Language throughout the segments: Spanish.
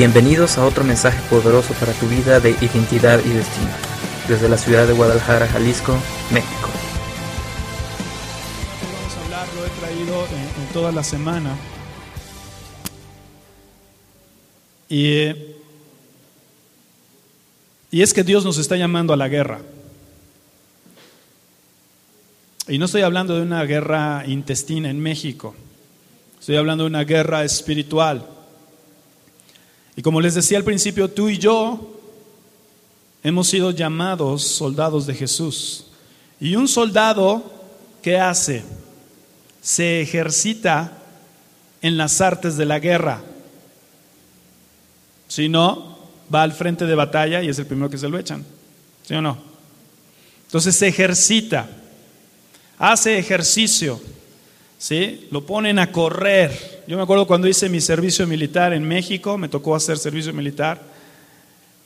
Bienvenidos a otro mensaje poderoso para tu vida de identidad y destino, desde la ciudad de Guadalajara, Jalisco, México. Vamos a hablar, lo he traído en, toda la semana. Y, y es que Dios nos está llamando a la guerra. Y no estoy hablando de una guerra intestina en México, estoy hablando de una guerra espiritual. Y como les decía al principio, tú y yo hemos sido llamados soldados de Jesús. Y un soldado, ¿qué hace? Se ejercita en las artes de la guerra. Si no, va al frente de batalla y es el primero que se lo echan. ¿Sí o no? Entonces se ejercita, hace ejercicio, ¿sí? Lo ponen a correr. Yo me acuerdo cuando hice mi servicio militar en México, me tocó hacer servicio militar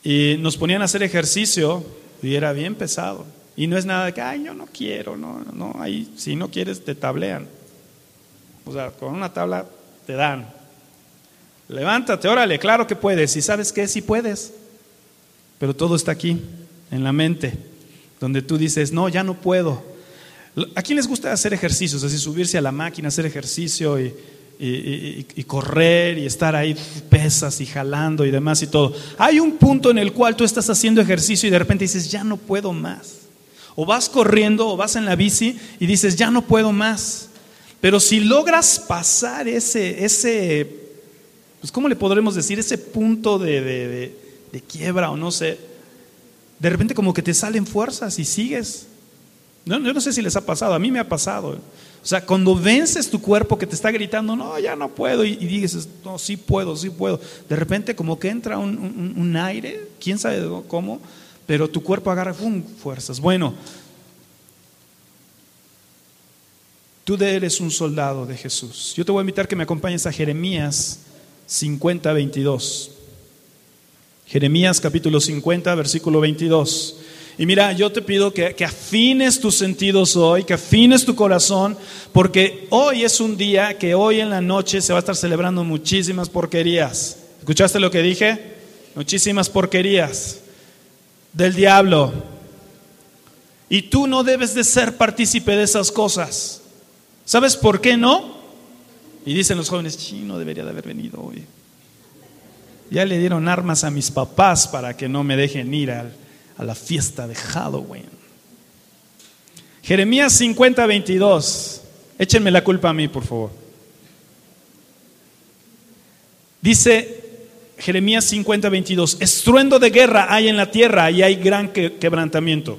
y nos ponían a hacer ejercicio y era bien pesado. Y no es nada de que, ay, yo no quiero, no, no, ahí si no quieres te tablean. O sea, con una tabla te dan. Levántate, órale, claro que puedes. ¿Y sabes qué? Sí puedes. Pero todo está aquí, en la mente, donde tú dices, no, ya no puedo. ¿A quién les gusta hacer ejercicios? Así subirse a la máquina, hacer ejercicio y, y, y, correr y estar ahí pesas y jalando y demás y todo. Hay un punto en el cual tú estás haciendo ejercicio y de repente dices, ya no puedo más. O vas corriendo o vas en la bici y dices, ya no puedo más. Pero si logras pasar ese, ese pues ¿cómo le podremos decir? Ese punto de, de, de, de quiebra o no sé. De repente como que te salen fuerzas y sigues. No, yo no sé si les ha pasado, a mí me ha pasado. O sea, cuando vences tu cuerpo que te está gritando, no, ya no puedo, y, y dices, no, sí puedo, sí puedo. De repente como que entra un, aire, quién sabe cómo, pero tu cuerpo agarra fuerzas. Bueno, tú eres un soldado de Jesús. Yo te voy a invitar que me acompañes a Jeremías 50, 22. Jeremías capítulo 50, versículo 22. Y mira, yo te pido que, que, afines tus sentidos hoy, que afines tu corazón, porque hoy es un día que hoy en la noche se va a estar celebrando muchísimas porquerías. ¿Escuchaste lo que dije? Muchísimas porquerías del diablo. Y tú no debes de ser partícipe de esas cosas. ¿Sabes por qué no? Y dicen los jóvenes, sí, no debería de haber venido hoy. Ya le dieron armas a mis papás para que no me dejen ir al a la fiesta de Halloween. Jeremías 50, 22. Échenme la culpa a mí, por favor. Dice Jeremías 50, 22. Estruendo de guerra hay en la tierra y hay gran que, quebrantamiento.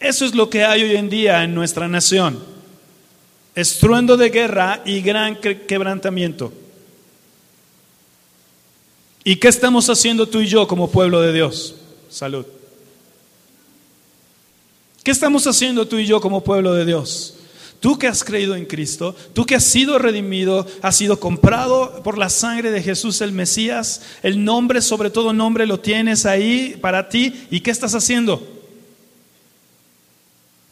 Eso es lo que hay hoy en día en nuestra nación. Estruendo de guerra y gran que, quebrantamiento. ¿Y qué estamos haciendo tú y yo como pueblo de Dios? Salud. ¿Qué estamos haciendo tú y yo como pueblo de Dios? Tú que has creído en Cristo, tú que has sido redimido, has sido comprado por la sangre de Jesús el Mesías, el nombre, sobre todo nombre, lo tienes ahí para ti. ¿Y qué estás haciendo?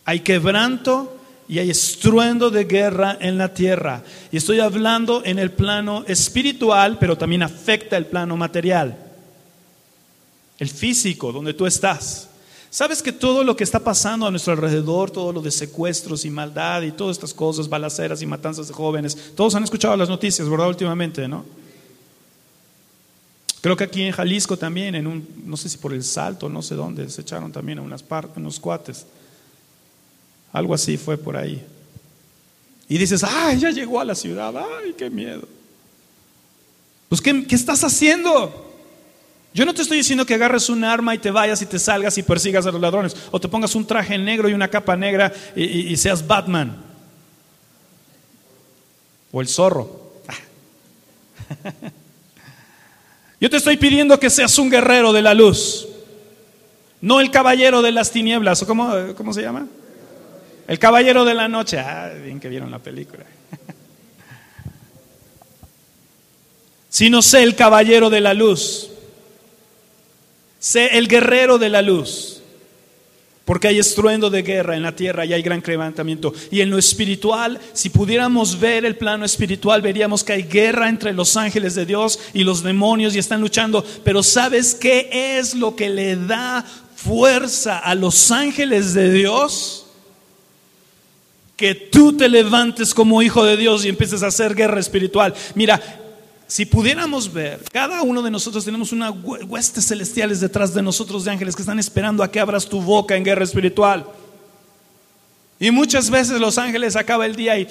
Hay quebranto y hay estruendo de guerra en la tierra. Y estoy hablando en el plano espiritual, pero también afecta el plano material, el físico, donde tú estás. ¿Sabes que todo lo que está pasando a nuestro alrededor, todo lo de secuestros y maldad y todas estas cosas, balaceras y matanzas de jóvenes, todos han escuchado las noticias, ¿verdad? Últimamente, ¿no? Creo que aquí en Jalisco también, en un, no sé si por el salto, no sé dónde, se echaron también a unas unos cuates. Algo así fue por ahí. Y dices, ay, ya llegó a la ciudad, ay, qué miedo. Pues, ¿qué, ¿qué, estás haciendo? Yo no te estoy diciendo que agarres un arma y te vayas y te salgas y persigas a los ladrones, o te pongas un traje negro y una capa negra y, y, y seas Batman. O el zorro. Yo te estoy pidiendo que seas un guerrero de la luz, no el caballero de las tinieblas, ¿o cómo, cómo se llama? El caballero de la noche. Ah, bien que vieron la película. Sino sé el caballero de la luz. Sé el guerrero de la luz. Porque hay estruendo de guerra en la tierra y hay gran levantamiento. Y en lo espiritual, si pudiéramos ver el plano espiritual, veríamos que hay guerra entre los ángeles de Dios y los demonios y están luchando. Pero ¿sabes qué es lo que le da fuerza a los ángeles de Dios? Que tú te levantes como hijo de Dios y empieces a hacer guerra espiritual. Mira, si pudiéramos ver, cada uno de nosotros tenemos una huestes celestiales detrás de nosotros de ángeles que están esperando a que abras tu boca en guerra espiritual. Y muchas veces los ángeles acaba el día y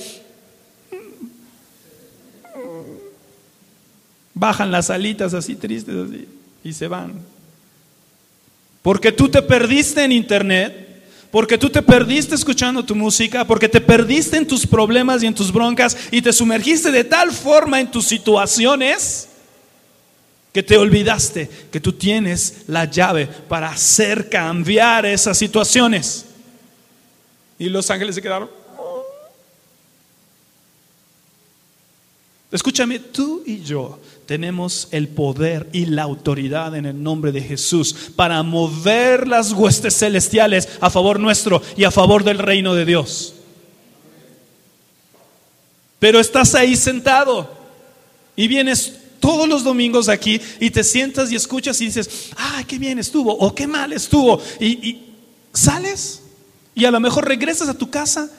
bajan las alitas así tristes así y se van. Porque tú te perdiste en internet porque tú te perdiste escuchando tu música, porque te perdiste en tus problemas y en tus broncas y te sumergiste de tal forma en tus situaciones que te olvidaste que tú tienes la llave para hacer cambiar esas situaciones. Y los ángeles se quedaron. Escúchame, tú y yo tenemos el poder y la autoridad en el nombre de Jesús para mover las huestes celestiales a favor nuestro y a favor del reino de Dios. Pero estás ahí sentado y vienes todos los domingos aquí y te sientas y escuchas y dices, ah, qué bien estuvo o qué mal estuvo. Y, y sales y a lo mejor regresas a tu casa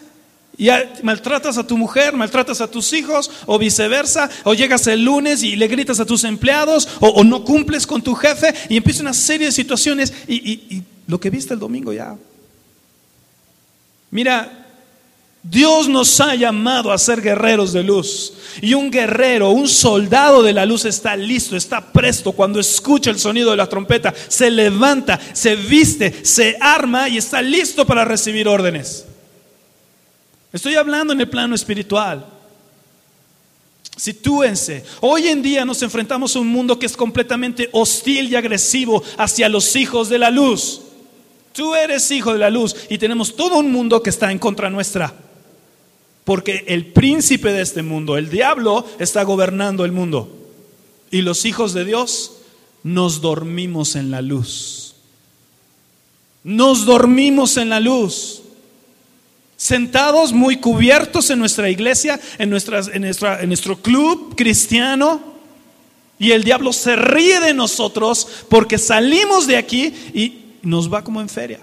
y maltratas a tu mujer, maltratas a tus hijos, o viceversa, o llegas el lunes y le gritas a tus empleados, o, no cumples con tu jefe, y empieza una serie de situaciones, y, y lo que viste el domingo ya. Mira, Dios nos ha llamado a ser guerreros de luz. Y un guerrero, un soldado de la luz está listo, está presto cuando escucha el sonido de la trompeta, se levanta, se viste, se arma y está listo para recibir órdenes. Estoy hablando en el plano espiritual. Sitúense. Hoy en día nos enfrentamos a un mundo que es completamente hostil y agresivo hacia los hijos de la luz. Tú eres hijo de la luz y tenemos todo un mundo que está en contra nuestra. Porque el príncipe de este mundo, el diablo, está gobernando el mundo. Y los hijos de Dios nos dormimos en la luz. Nos dormimos en la luz sentados muy cubiertos en nuestra iglesia, en, en, nuestra, en nuestro club cristiano, y el diablo se ríe de nosotros porque salimos de aquí y nos va como en feria.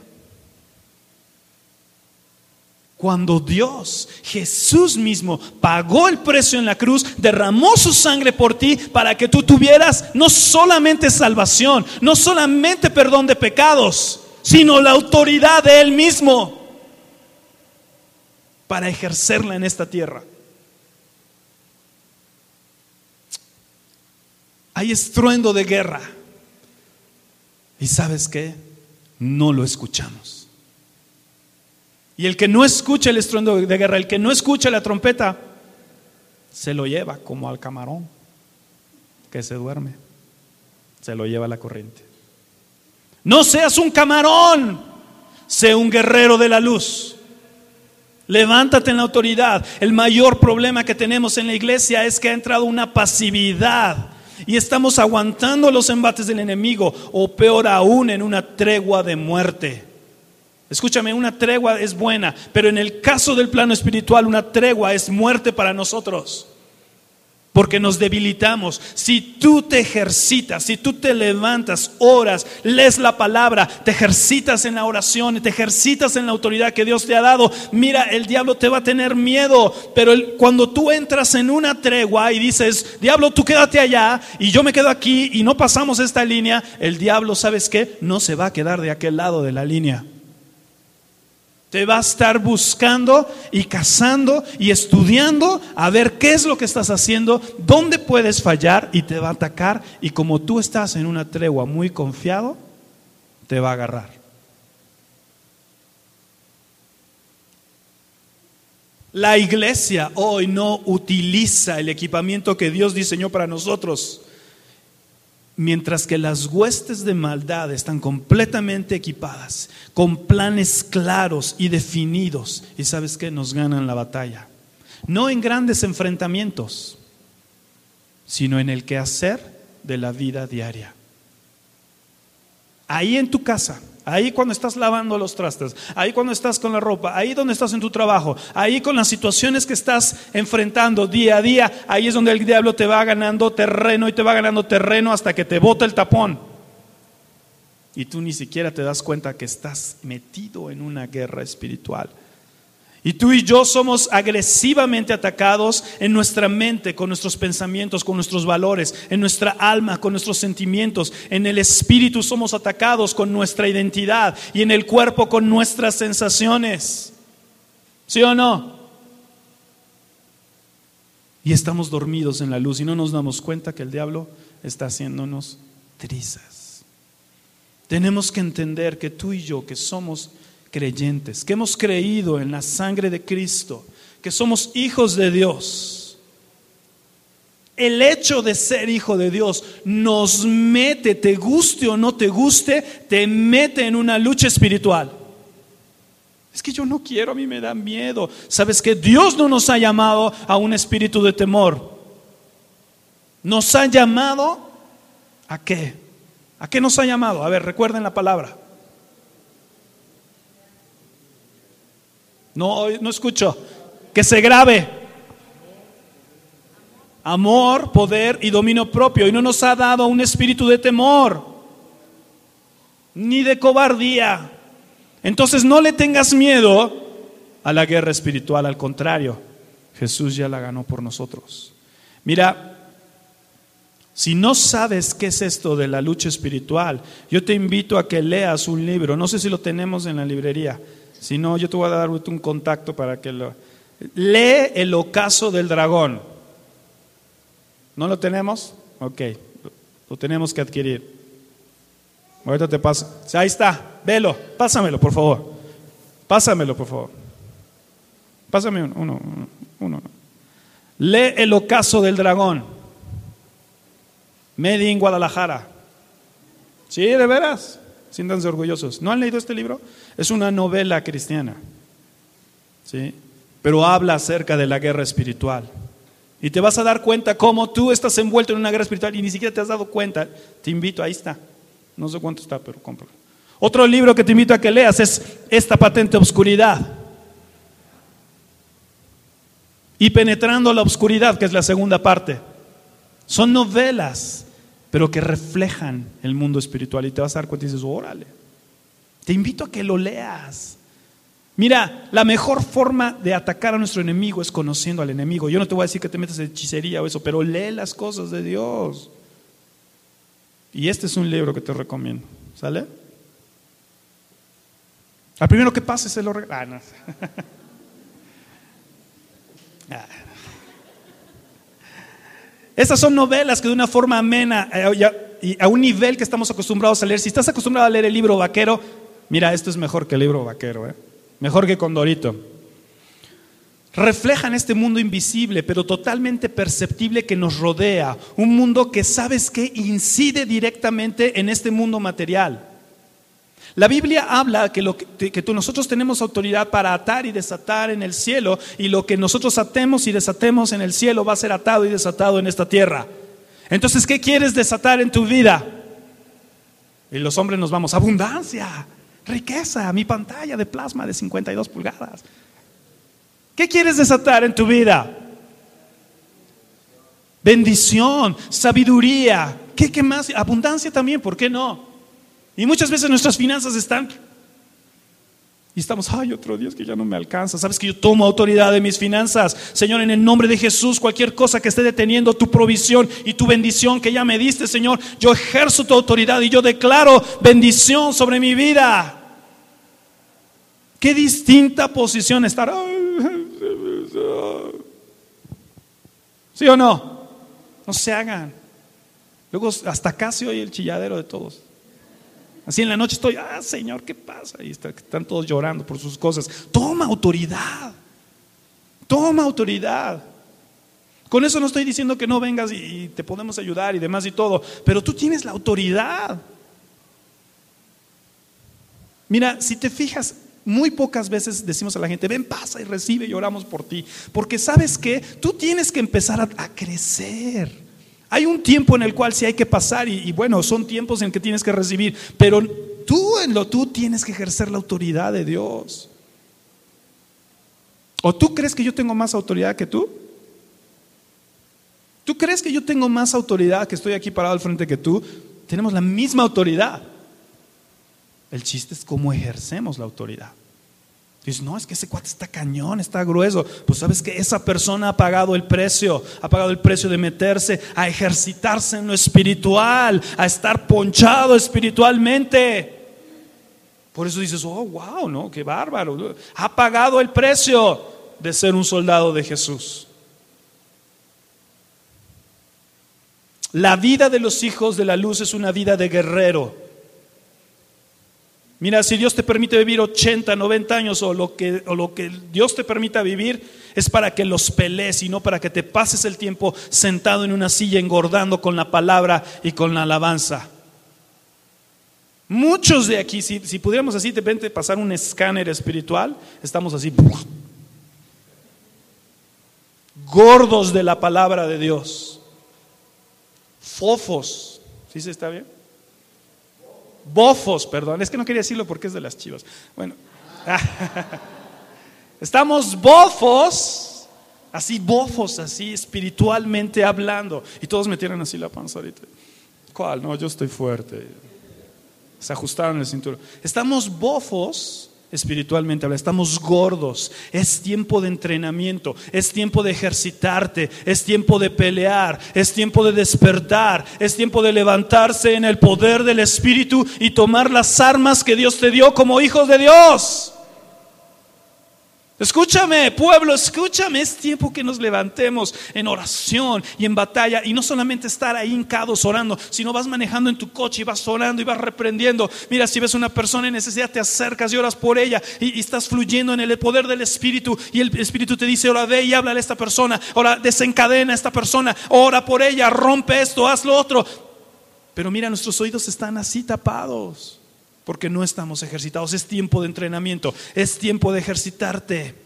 Cuando Dios, Jesús mismo, pagó el precio en la cruz, derramó su sangre por ti para que tú tuvieras no solamente salvación, no solamente perdón de pecados, sino la autoridad de Él mismo para ejercerla en esta tierra. Hay estruendo de guerra. ¿Y sabes qué? No lo escuchamos. Y el que no escucha el estruendo de guerra, el que no escucha la trompeta, se lo lleva como al camarón que se duerme. Se lo lleva la corriente. No seas un camarón, sé un guerrero de la luz. Levántate en la autoridad. El mayor problema que tenemos en la iglesia es que ha entrado una pasividad y estamos aguantando los embates del enemigo o peor aún en una tregua de muerte. Escúchame, una tregua es buena, pero en el caso del plano espiritual una tregua es muerte para nosotros porque nos debilitamos. Si tú te ejercitas, si tú te levantas, oras, lees la palabra, te ejercitas en la oración, te ejercitas en la autoridad que Dios te ha dado, mira, el diablo te va a tener miedo, pero cuando tú entras en una tregua y dices, diablo, tú quédate allá y yo me quedo aquí y no pasamos esta línea, el diablo, ¿sabes qué? No se va a quedar de aquel lado de la línea. Te va a estar buscando y cazando y estudiando a ver qué es lo que estás haciendo, dónde puedes fallar y te va a atacar. Y como tú estás en una tregua muy confiado, te va a agarrar. La iglesia hoy no utiliza el equipamiento que Dios diseñó para nosotros Mientras que las huestes de maldad están completamente equipadas, con planes claros y definidos, y sabes que nos ganan la batalla. No en grandes enfrentamientos, sino en el quehacer de la vida diaria. Ahí en tu casa, Ahí cuando estás lavando los trastes, ahí cuando estás con la ropa, ahí donde estás en tu trabajo, ahí con las situaciones que estás enfrentando día a día, ahí es donde el diablo te va ganando terreno y te va ganando terreno hasta que te bota el tapón. Y tú ni siquiera te das cuenta que estás metido en una guerra espiritual. Y tú y yo somos agresivamente atacados en nuestra mente, con nuestros pensamientos, con nuestros valores, en nuestra alma, con nuestros sentimientos. En el espíritu somos atacados con nuestra identidad y en el cuerpo con nuestras sensaciones. ¿Sí o no? Y estamos dormidos en la luz y no nos damos cuenta que el diablo está haciéndonos trizas. Tenemos que entender que tú y yo, que somos creyentes, que hemos creído en la sangre de Cristo, que somos hijos de Dios. El hecho de ser hijo de Dios nos mete, te guste o no te guste, te mete en una lucha espiritual. Es que yo no quiero, a mí me da miedo. ¿Sabes que Dios no nos ha llamado a un espíritu de temor? Nos ha llamado a qué? ¿A qué nos ha llamado? A ver, recuerden la palabra. No, no escucho. Que se grabe. Amor, poder y dominio propio. Y no nos ha dado un espíritu de temor, ni de cobardía. Entonces no le tengas miedo a la guerra espiritual, al contrario, Jesús ya la ganó por nosotros. Mira, si no sabes qué es esto de la lucha espiritual, yo te invito a que leas un libro, no sé si lo tenemos en la librería, si no, yo te voy a dar un contacto para que lo... Lee el ocaso del dragón. ¿No lo tenemos? Ok, lo tenemos que adquirir. Ahorita te paso. Ahí está, velo, pásamelo, por favor. Pásamelo, por favor. Pásame uno, uno, uno. Lee el ocaso del dragón. Made in Guadalajara. Sí, de veras. Siéntanse orgullosos. ¿No han leído este libro? Es una novela cristiana. ¿Sí? Pero habla acerca de la guerra espiritual. Y te vas a dar cuenta cómo tú estás envuelto en una guerra espiritual y ni siquiera te has dado cuenta. Te invito, ahí está. No sé cuánto está, pero cómpralo. Otro libro que te invito a que leas es Esta patente obscuridad. Y penetrando la obscuridad, que es la segunda parte. Son novelas pero que reflejan el mundo espiritual. Y te vas a dar cuenta y dices, órale, te invito a que lo leas. Mira, la mejor forma de atacar a nuestro enemigo es conociendo al enemigo. Yo no te voy a decir que te metas en hechicería o eso, pero lee las cosas de Dios. Y este es un libro que te recomiendo. ¿Sale? Al primero que pase se lo regalo. Ah, esas son novelas que de una forma amena eh, y a un nivel que estamos acostumbrados a leer. Si estás acostumbrado a leer el libro vaquero, mira, esto es mejor que el libro vaquero, ¿eh? mejor que Condorito. Reflejan este mundo invisible, pero totalmente perceptible que nos rodea. Un mundo que sabes que incide directamente en este mundo material. La Biblia habla que, lo que, nosotros tenemos autoridad para atar y desatar en el cielo y lo que nosotros atemos y desatemos en el cielo va a ser atado y desatado en esta tierra. Entonces, ¿qué quieres desatar en tu vida? Y los hombres nos vamos, abundancia, riqueza, mi pantalla de plasma de 52 pulgadas. ¿Qué quieres desatar en tu vida? Bendición, sabiduría, ¿qué, qué más? Abundancia también, ¿por qué no? Y muchas veces nuestras finanzas están... Y estamos, ay, otro Dios que ya no me alcanza. Sabes que yo tomo autoridad de mis finanzas. Señor, en el nombre de Jesús, cualquier cosa que esté deteniendo tu provisión y tu bendición que ya me diste, Señor, yo ejerzo tu autoridad y yo declaro bendición sobre mi vida. Qué distinta posición estar. ¿Sí o no? No se hagan. Luego hasta casi oye el chilladero de todos. Así en la noche estoy, ah, Señor, ¿qué pasa? Y están todos llorando por sus cosas. Toma autoridad. Toma autoridad. Con eso no estoy diciendo que no vengas y te podemos ayudar y demás y todo, pero tú tienes la autoridad. Mira, si te fijas, muy pocas veces decimos a la gente, ven, pasa y recibe y oramos por ti. Porque sabes que tú tienes que empezar a crecer. Hay un tiempo en el cual sí hay que pasar y, bueno, son tiempos en que tienes que recibir, pero tú en lo tú tienes que ejercer la autoridad de Dios. ¿O tú crees que yo tengo más autoridad que tú? ¿Tú crees que yo tengo más autoridad que estoy aquí parado al frente que tú? Tenemos la misma autoridad. El chiste es cómo ejercemos la autoridad. Dices, no, es que ese cuate está cañón, está grueso. Pues sabes que esa persona ha pagado el precio, ha pagado el precio de meterse a ejercitarse en lo espiritual, a estar ponchado espiritualmente. Por eso dices, oh, wow, no, qué bárbaro. Ha pagado el precio de ser un soldado de Jesús. La vida de los hijos de la luz es una vida de guerrero. Mira, si Dios te permite vivir 80, 90 años o lo que, o lo que Dios te permita vivir, es para que los pelees y no para que te pases el tiempo sentado en una silla engordando con la palabra y con la alabanza. Muchos de aquí, si, si pudiéramos así de repente pasar un escáner espiritual, estamos así, gordos de la palabra de Dios fofos. ¿Sí se está bien? Bofos, perdón. Es que no quería decirlo porque es de las chivas. Bueno, estamos bofos, así bofos, así espiritualmente hablando. Y todos me tiran así la panza ahorita. ¿Cuál? No, yo estoy fuerte. Se ajustaron el cinturón. Estamos bofos espiritualmente estamos gordos, es tiempo de entrenamiento, es tiempo de ejercitarte, es tiempo de pelear, es tiempo de despertar, es tiempo de levantarse en el poder del Espíritu y tomar las armas que Dios te dio como hijos de Dios. Escúchame, pueblo, escúchame. Es tiempo que nos levantemos en oración y en batalla. Y no solamente estar ahí hincados orando, sino vas manejando en tu coche y vas orando y vas reprendiendo. Mira, si ves una persona en necesidad, te acercas y oras por ella y, estás fluyendo en el poder del Espíritu. Y el Espíritu te dice: Ora, ve y háblale a esta persona. Ora, desencadena a esta persona. Ora por ella, rompe esto, haz lo otro. Pero mira, nuestros oídos están así tapados porque no estamos ejercitados. Es tiempo de entrenamiento, es tiempo de ejercitarte.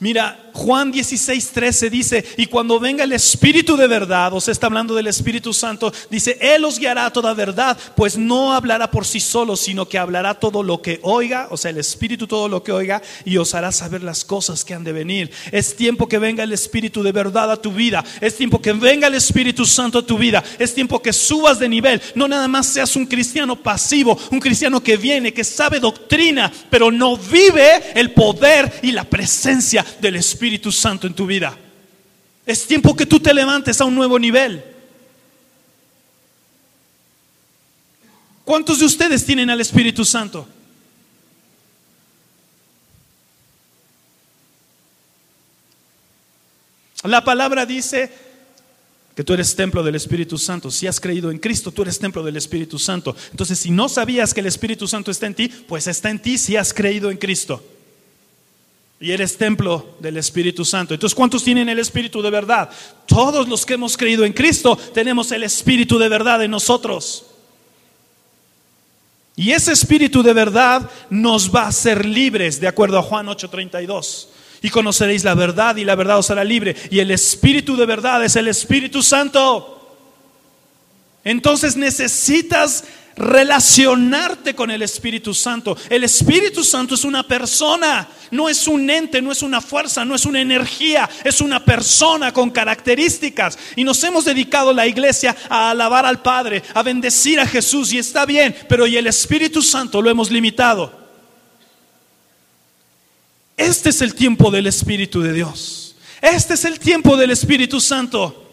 Mira, Juan 16, 13 dice, y cuando venga el Espíritu de verdad, o sea, está hablando del Espíritu Santo, dice, Él os guiará a toda verdad, pues no hablará por sí solo, sino que hablará todo lo que oiga, o sea, el Espíritu todo lo que oiga, y os hará saber las cosas que han de venir. Es tiempo que venga el Espíritu de verdad a tu vida, es tiempo que venga el Espíritu Santo a tu vida, es tiempo que subas de nivel, no nada más seas un cristiano pasivo, un cristiano que viene, que sabe doctrina, pero no vive el poder y la presencia del Espíritu Santo en tu vida. Es tiempo que tú te levantes a un nuevo nivel. ¿Cuántos de ustedes tienen al Espíritu Santo? La palabra dice que tú eres templo del Espíritu Santo. Si has creído en Cristo, tú eres templo del Espíritu Santo. Entonces, si no sabías que el Espíritu Santo está en ti, pues está en ti si has creído en Cristo. Y eres templo del Espíritu Santo. Entonces, ¿cuántos tienen el Espíritu de verdad? Todos los que hemos creído en Cristo tenemos el Espíritu de verdad en nosotros. Y ese Espíritu de verdad nos va a hacer libres, de acuerdo a Juan 8:32. Y conoceréis la verdad y la verdad os hará libre. Y el Espíritu de verdad es el Espíritu Santo. Entonces necesitas relacionarte con el Espíritu Santo. El Espíritu Santo es una persona, no es un ente, no es una fuerza, no es una energía, es una persona con características. Y nos hemos dedicado la iglesia a alabar al Padre, a bendecir a Jesús y está bien, pero y el Espíritu Santo lo hemos limitado. Este es el tiempo del Espíritu de Dios. Este es el tiempo del Espíritu Santo.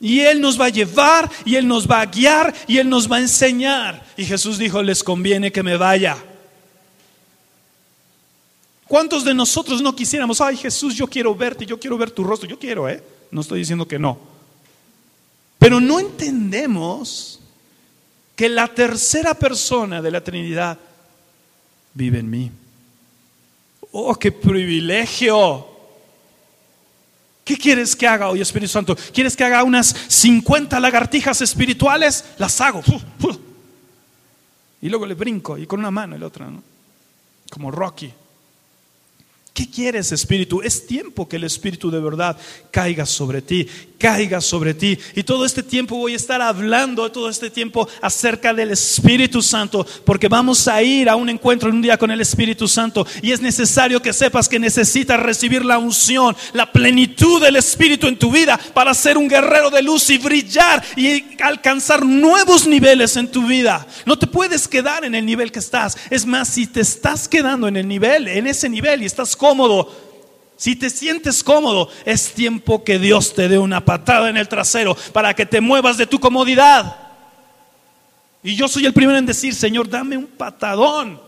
Y Él nos va a llevar y Él nos va a guiar y Él nos va a enseñar. Y Jesús dijo, les conviene que me vaya. ¿Cuántos de nosotros no quisiéramos, ay Jesús, yo quiero verte, yo quiero ver tu rostro? Yo quiero, ¿eh? No estoy diciendo que no. Pero no entendemos que la tercera persona de la Trinidad vive en mí. Oh, qué privilegio. ¿Qué quieres que haga hoy, Espíritu Santo? ¿Quieres que haga unas 50 lagartijas espirituales? Las hago. Y luego le brinco y con una mano y la otra, ¿no? Como Rocky. ¿Qué quieres, Espíritu? Es tiempo que el Espíritu de verdad caiga sobre ti, caiga sobre ti. Y todo este tiempo voy a estar hablando, todo este tiempo acerca del Espíritu Santo, porque vamos a ir a un encuentro en un día con el Espíritu Santo. Y es necesario que sepas que necesitas recibir la unción, la plenitud del Espíritu en tu vida para ser un guerrero de luz y brillar y alcanzar nuevos niveles en tu vida. No te puedes quedar en el nivel que estás. Es más, si te estás quedando en el nivel, en ese nivel y estás cómodo, si te sientes cómodo, es tiempo que Dios te dé una patada en el trasero para que te muevas de tu comodidad. Y yo soy el primero en decir, Señor, dame un patadón.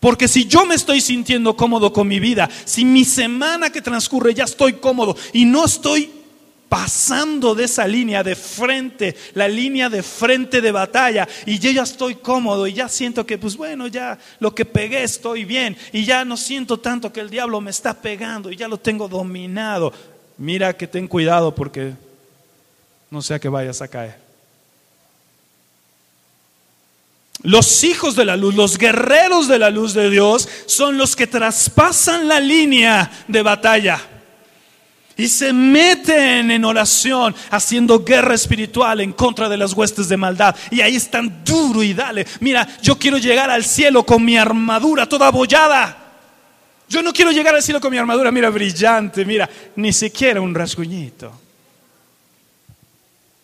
Porque si yo me estoy sintiendo cómodo con mi vida, si mi semana que transcurre ya estoy cómodo y no estoy pasando de esa línea de frente, la línea de frente de batalla, y yo ya estoy cómodo y ya siento que, pues bueno, ya lo que pegué estoy bien, y ya no siento tanto que el diablo me está pegando y ya lo tengo dominado. Mira que ten cuidado porque no sea que vayas a caer. Los hijos de la luz, los guerreros de la luz de Dios, son los que traspasan la línea de batalla. Y se meten en oración haciendo guerra espiritual en contra de las huestes de maldad. Y ahí están duro y dale. Mira, yo quiero llegar al cielo con mi armadura toda abollada. Yo no quiero llegar al cielo con mi armadura, mira, brillante, mira, ni siquiera un rasguñito.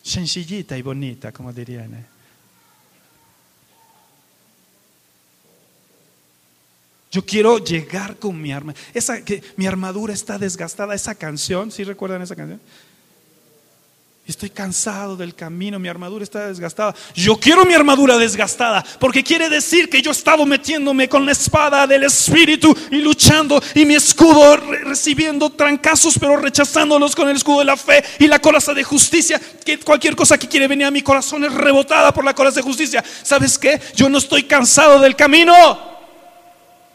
Sencillita y bonita, como dirían. ¿eh? Yo quiero llegar con mi arma. Esa que mi armadura está desgastada, esa canción, ¿sí recuerdan esa canción? Estoy cansado del camino, mi armadura está desgastada. Yo quiero mi armadura desgastada, porque quiere decir que yo he estado metiéndome con la espada del Espíritu y luchando, y mi escudo recibiendo trancazos, pero rechazándolos con el escudo de la fe y la coraza de justicia. Que cualquier cosa que quiere venir a mi corazón es rebotada por la coraza de justicia. ¿Sabes qué? Yo no estoy cansado del camino.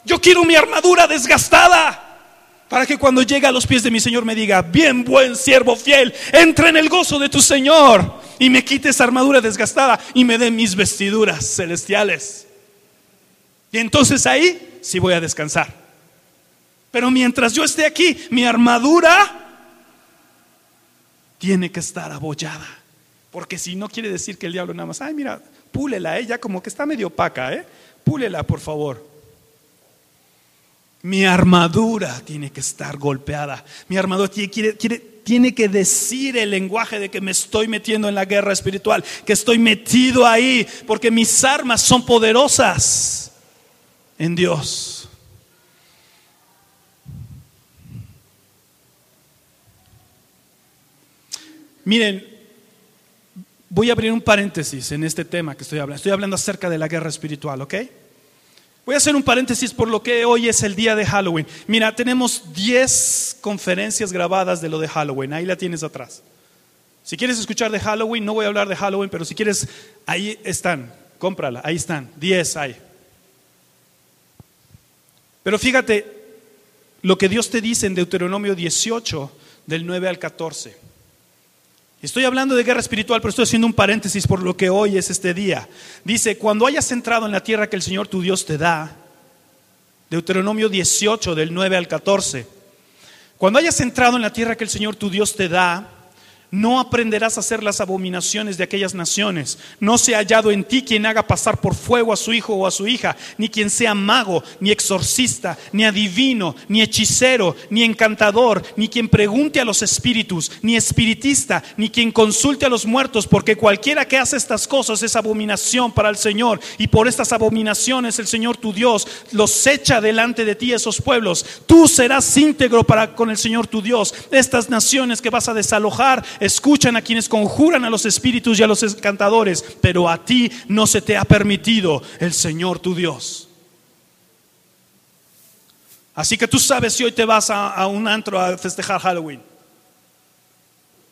Yo quiero mi armadura desgastada. Para que cuando llegue a los pies de mi Señor me diga, bien buen siervo fiel, entra en el gozo de tu Señor y me quite esa armadura desgastada y me dé mis vestiduras celestiales. Y entonces ahí sí voy a descansar. Pero mientras yo esté aquí, mi armadura tiene que estar abollada. Porque si no quiere decir que el diablo nada más, ay mira, púlela, ella como que está medio opaca, ¿eh? Púlela, por favor. Mi armadura tiene que estar golpeada. Mi armadura tiene, que decir el lenguaje de que me estoy metiendo en la guerra espiritual, que estoy metido ahí, porque mis armas son poderosas en Dios. Miren, voy a abrir un paréntesis en este tema que estoy hablando. Estoy hablando acerca de la guerra espiritual, ¿ok? Voy a hacer un paréntesis por lo que hoy es el día de Halloween. Mira, tenemos 10 conferencias grabadas de lo de Halloween. Ahí la tienes atrás. Si quieres escuchar de Halloween, no voy a hablar de Halloween, pero si quieres, ahí están. Cómprala, ahí están. 10 hay. Pero fíjate lo que Dios te dice en Deuteronomio 18, del 9 al 14. Estoy hablando de guerra espiritual, pero estoy haciendo un paréntesis por lo que hoy es este día. Dice, cuando hayas entrado en la tierra que el Señor tu Dios te da, Deuteronomio 18 del 9 al 14, cuando hayas entrado en la tierra que el Señor tu Dios te da, no aprenderás a hacer las abominaciones de aquellas naciones. No se ha hallado en ti quien haga pasar por fuego a su hijo o a su hija, ni quien sea mago, ni exorcista, ni adivino, ni hechicero, ni encantador, ni quien pregunte a los espíritus, ni espiritista, ni quien consulte a los muertos, porque cualquiera que hace estas cosas es abominación para el Señor. Y por estas abominaciones el Señor tu Dios los echa delante de ti esos pueblos. Tú serás íntegro para con el Señor tu Dios. Estas naciones que vas a desalojar escuchan a quienes conjuran a los espíritus y a los encantadores, pero a ti no se te ha permitido el Señor tu Dios. Así que tú sabes si hoy te vas a, un antro a festejar Halloween.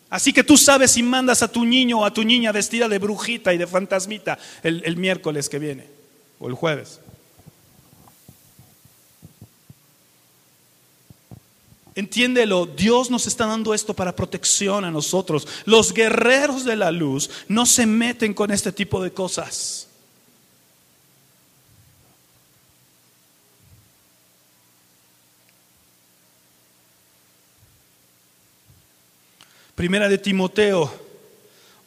Así que tú sabes si mandas a tu niño o a tu niña vestida de brujita y de fantasmita el miércoles que viene o el jueves. Entiéndelo, Dios nos está dando esto para protección a nosotros. Los guerreros de la luz no se meten con este tipo de cosas. Primera de Timoteo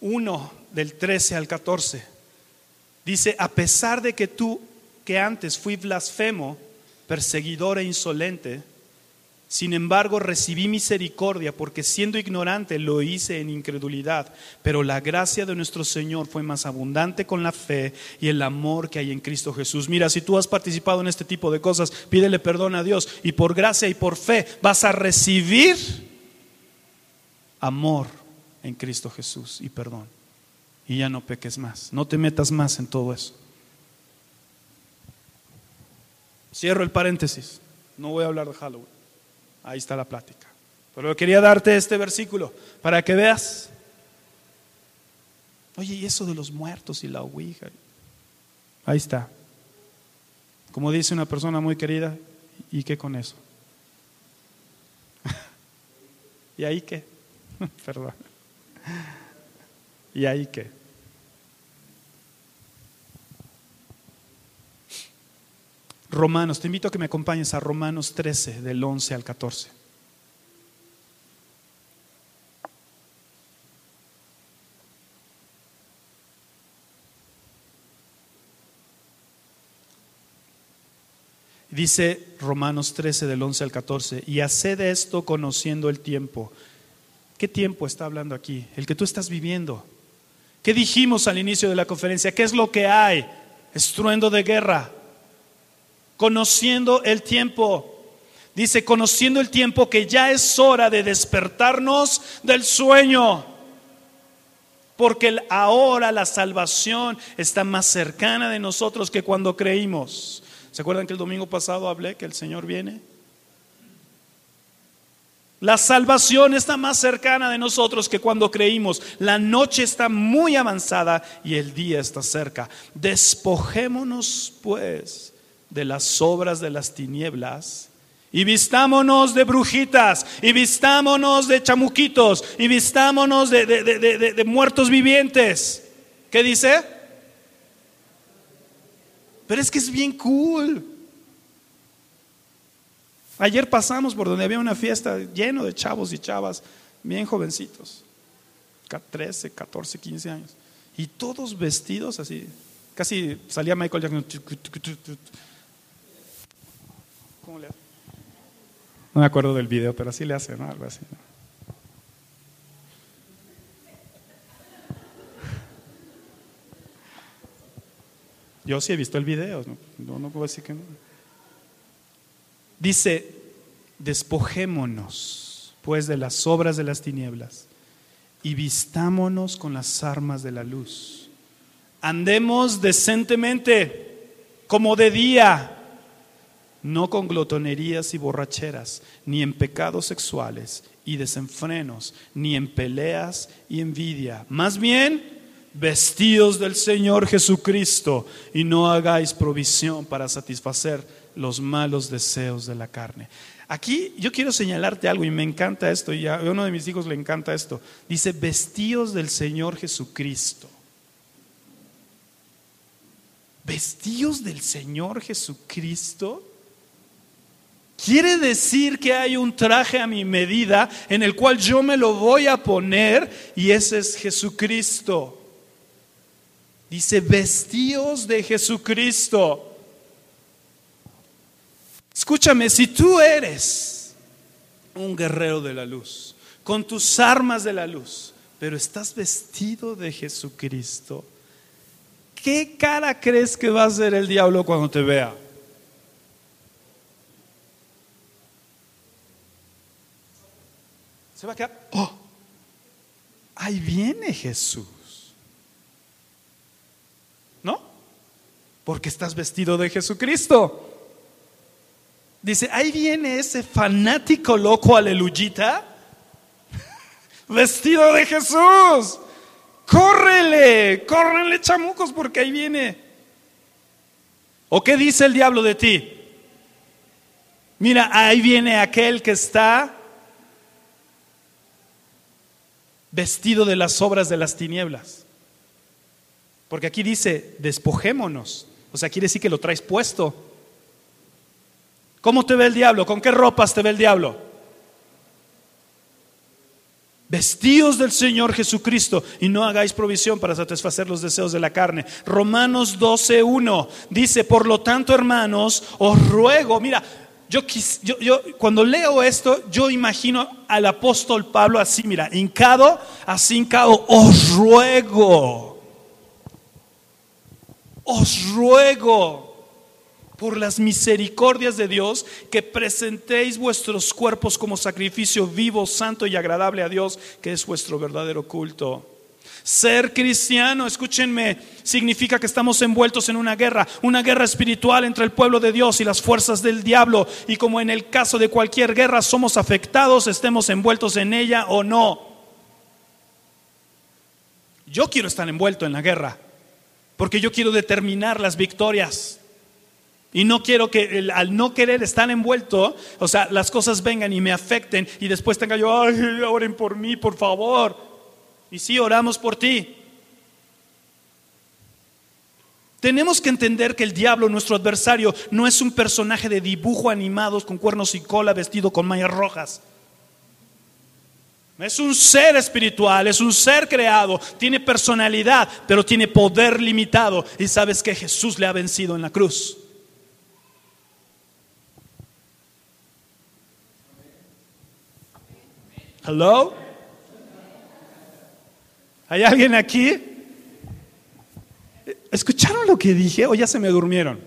1 del 13 al 14. Dice, a pesar de que tú, que antes fui blasfemo, perseguidor e insolente, sin embargo, recibí misericordia porque siendo ignorante lo hice en incredulidad, pero la gracia de nuestro Señor fue más abundante con la fe y el amor que hay en Cristo Jesús. Mira, si tú has participado en este tipo de cosas, pídele perdón a Dios y por gracia y por fe vas a recibir amor en Cristo Jesús y perdón. Y ya no peques más, no te metas más en todo eso. Cierro el paréntesis, no voy a hablar de Halloween. Ahí está la plática. Pero quería darte este versículo para que veas. Oye, y eso de los muertos y la ouija. Ahí está. Como dice una persona muy querida, ¿y qué con eso? ¿Y ahí qué? Perdón. ¿Y ahí qué? Romanos, te invito a que me acompañes a Romanos 13, del 11 al 14. Dice Romanos 13 del 11 al 14, y haced esto conociendo el tiempo. ¿Qué tiempo está hablando aquí? El que tú estás viviendo. ¿Qué dijimos al inicio de la conferencia? ¿Qué es lo que hay? Estruendo de guerra, conociendo el tiempo. Dice, conociendo el tiempo que ya es hora de despertarnos del sueño. Porque ahora la salvación está más cercana de nosotros que cuando creímos. ¿Se acuerdan que el domingo pasado hablé que el Señor viene? La salvación está más cercana de nosotros que cuando creímos. La noche está muy avanzada y el día está cerca. Despojémonos pues de las obras de las tinieblas y vistámonos de brujitas, y vistámonos de chamuquitos, y vistámonos de, de, muertos vivientes. ¿Qué dice? Pero es que es bien cool. Ayer pasamos por donde había una fiesta lleno de chavos y chavas, bien jovencitos, 13, 14, 15 años, y todos vestidos así. Casi salía Michael Jackson no me acuerdo del video, pero así le hace, ¿no? Algo así. Yo sí he visto el video, no, no puedo decir que no. Dice, despojémonos pues de las obras de las tinieblas y vistámonos con las armas de la luz. Andemos decentemente, como de día, no con glotonerías y borracheras, ni en pecados sexuales y desenfrenos, ni en peleas y envidia. Más bien, vestidos del Señor Jesucristo y no hagáis provisión para satisfacer los malos deseos de la carne. Aquí yo quiero señalarte algo y me encanta esto, y a uno de mis hijos le encanta esto. Dice, vestidos del Señor Jesucristo. Vestidos del Señor Jesucristo. Quiere decir que hay un traje a mi medida en el cual yo me lo voy a poner y ese es Jesucristo. Dice, vestíos de Jesucristo. Escúchame, si tú eres un guerrero de la luz, con tus armas de la luz, pero estás vestido de Jesucristo, ¿qué cara crees que va a hacer el diablo cuando te vea? Se va a quedar, oh, ahí viene Jesús. ¿No? Porque estás vestido de Jesucristo. Dice, ahí viene ese fanático loco aleluyita, vestido de Jesús. Córrele, córrele chamucos porque ahí viene. ¿O qué dice el diablo de ti? Mira, ahí viene aquel que está vestido de las obras de las tinieblas. Porque aquí dice, despojémonos. O sea, quiere decir que lo traes puesto. ¿Cómo te ve el diablo? ¿Con qué ropas te ve el diablo? Vestíos del Señor Jesucristo y no hagáis provisión para satisfacer los deseos de la carne. Romanos 12.1 dice, por lo tanto, hermanos, os ruego, mira, yo, yo, cuando leo esto, yo imagino al apóstol Pablo así, mira, hincado, así hincado, os ruego, os ruego por las misericordias de Dios, que presentéis vuestros cuerpos como sacrificio vivo, santo y agradable a Dios, que es vuestro verdadero culto. Ser cristiano, escúchenme, significa que estamos envueltos en una guerra, una guerra espiritual entre el pueblo de Dios y las fuerzas del diablo. Y como en el caso de cualquier guerra somos afectados, estemos envueltos en ella o no. Yo quiero estar envuelto en la guerra, porque yo quiero determinar las victorias. Y no quiero que al no querer estar envuelto, o sea, las cosas vengan y me afecten y después tenga yo, ay, oren por mí, por favor. Y sí, oramos por ti. Tenemos que entender que el diablo, nuestro adversario, no es un personaje de dibujo animados con cuernos y cola vestido con mallas rojas. Es un ser espiritual, es un ser creado, tiene personalidad, pero tiene poder limitado. Y sabes que Jesús le ha vencido en la cruz. Hello? ¿Hay alguien aquí? ¿Escucharon lo que dije o ya se me durmieron?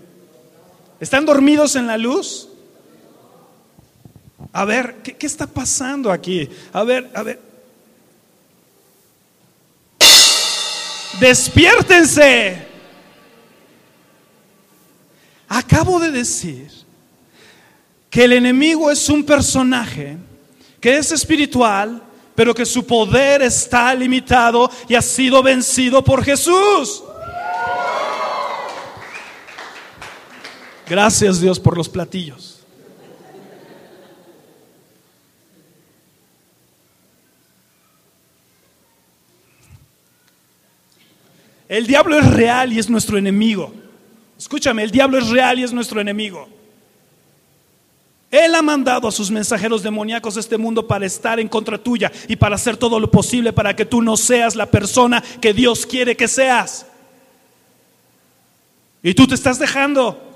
¿Están dormidos en la luz? A ver, ¿qué, qué está pasando aquí? A ver, a ver. Despiértense. Acabo de decir que el enemigo es un personaje que es espiritual, pero que su poder está limitado y ha sido vencido por Jesús. Gracias Dios por los platillos. El diablo es real y es nuestro enemigo. Escúchame, el diablo es real y es nuestro enemigo. Él ha mandado a sus mensajeros demoníacos a este mundo para estar en contra tuya y para hacer todo lo posible para que tú no seas la persona que Dios quiere que seas. Y tú te estás dejando.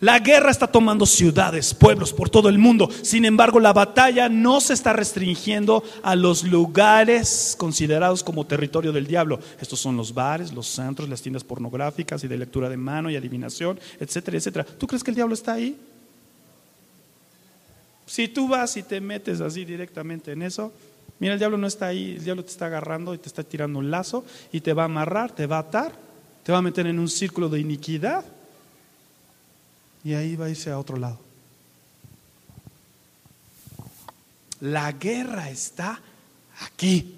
La guerra está tomando ciudades, pueblos por todo el mundo. Sin embargo, la batalla no se está restringiendo a los lugares considerados como territorio del diablo. Estos son los bares, los centros, las tiendas pornográficas y de lectura de mano y adivinación, etcétera, etcétera. ¿Tú crees que el diablo está ahí? Si tú vas y te metes así directamente en eso, mira, el diablo no está ahí, el diablo te está agarrando y te está tirando un lazo y te va a amarrar, te va a atar, te va a meter en un círculo de iniquidad y ahí va a irse a otro lado. La guerra está aquí.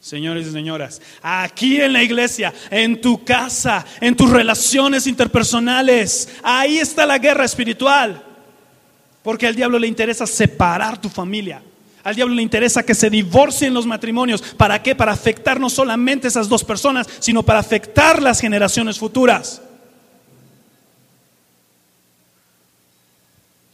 Señores y señoras, aquí en la iglesia, en tu casa, en tus relaciones interpersonales, ahí está la guerra espiritual. Porque al diablo le interesa separar tu familia. Al diablo le interesa que se divorcien los matrimonios. ¿Para qué? Para afectar no solamente esas dos personas, sino para afectar las generaciones futuras.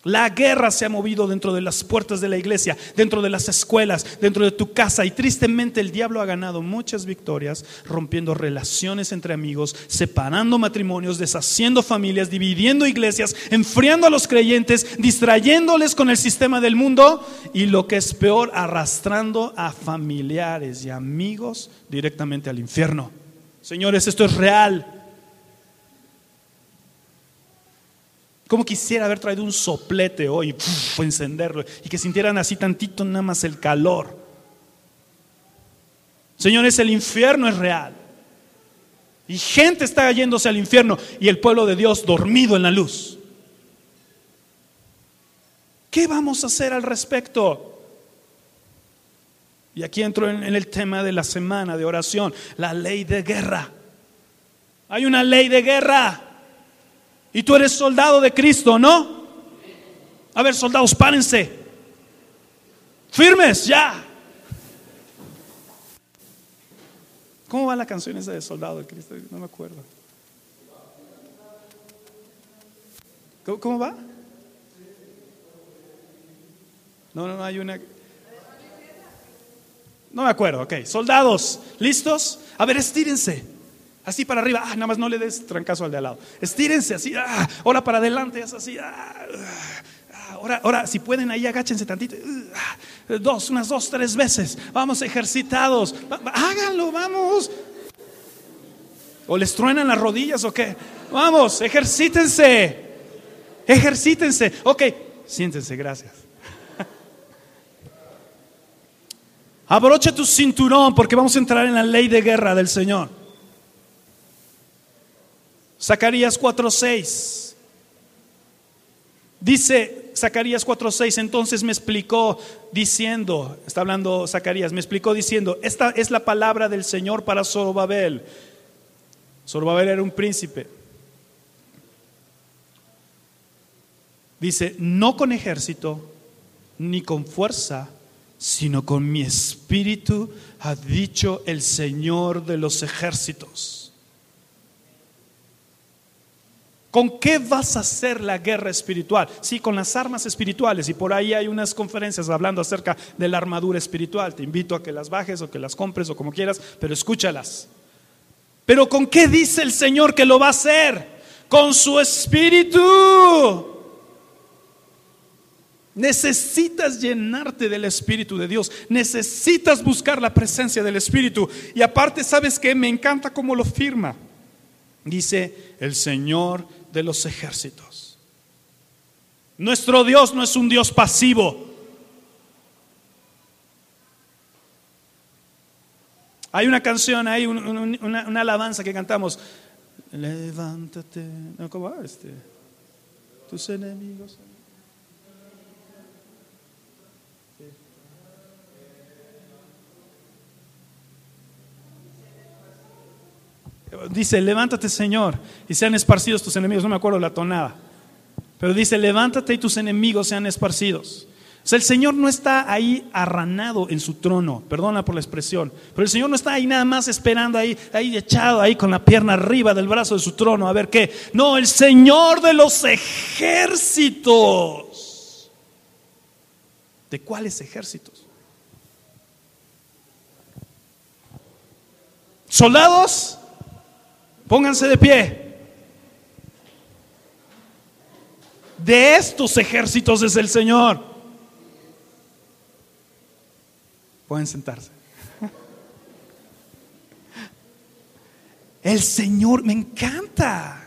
La guerra se ha movido dentro de las puertas de la iglesia, dentro de las escuelas, dentro de tu casa y tristemente el diablo ha ganado muchas victorias rompiendo relaciones entre amigos, separando matrimonios, deshaciendo familias, dividiendo iglesias, enfriando a los creyentes, distrayéndoles con el sistema del mundo y lo que es peor, arrastrando a familiares y amigos directamente al infierno. Señores, esto es real. Como quisiera haber traído un soplete hoy, encenderlo, y que sintieran así tantito nada más el calor. Señores, el infierno es real. Y gente está yéndose al infierno y el pueblo de Dios dormido en la luz. ¿Qué vamos a hacer al respecto? Y aquí entro en, el tema de la semana de oración, la ley de guerra. Hay una ley de guerra. Y tú eres soldado de Cristo, ¿no? A ver, soldados, párense. Firmes, ya. ¿Cómo va la canción esa de soldado de Cristo? No me acuerdo. ¿Cómo, va? No, no, no hay una. No me acuerdo, ok. Soldados, ¿listos? A ver, estírense. Así para arriba, ah, nada más no le des trancazo al de al lado. Estírense así, ah, ahora para adelante, es así, ah, ah, ahora, ahora, si pueden ahí agáchense tantito, ah, dos, unas dos, tres veces, vamos ejercitados, háganlo, vamos. ¿O les truenan las rodillas o qué? Vamos, ejercítense, ejercítense. Ok, siéntense, gracias. Abrocha tu cinturón porque vamos a entrar en la ley de guerra del Señor. Zacarías 4:6. Dice Zacarías 4:6, entonces me explicó diciendo, está hablando Zacarías, me explicó diciendo, esta es la palabra del Señor para Zorobabel. Zorobabel era un príncipe. Dice, no con ejército ni con fuerza, sino con mi espíritu, ha dicho el Señor de los ejércitos. ¿Con qué vas a hacer la guerra espiritual? Sí, con las armas espirituales. Y por ahí hay unas conferencias hablando acerca de la armadura espiritual. Te invito a que las bajes o que las compres o como quieras, pero escúchalas. Pero ¿con qué dice el Señor que lo va a hacer? Con su espíritu. Necesitas llenarte del Espíritu de Dios. Necesitas buscar la presencia del Espíritu. Y aparte, ¿sabes qué? Me encanta cómo lo firma. Dice, el Señor de los ejércitos. Nuestro Dios no es un Dios pasivo. Hay una canción, hay una, alabanza que cantamos. Levántate. ¿cómo va este? Tus enemigos. Dice, levántate Señor y sean esparcidos tus enemigos. No me acuerdo la tonada. Pero dice, levántate y tus enemigos sean esparcidos. O sea, el Señor no está ahí arranado en su trono, perdona por la expresión, pero el Señor no está ahí nada más esperando ahí, ahí echado ahí con la pierna arriba del brazo de su trono, a ver qué. No, el Señor de los ejércitos. ¿De cuáles ejércitos? ¿Soldados? Pónganse de pie. De estos ejércitos es el Señor. Pueden sentarse. El Señor me encanta.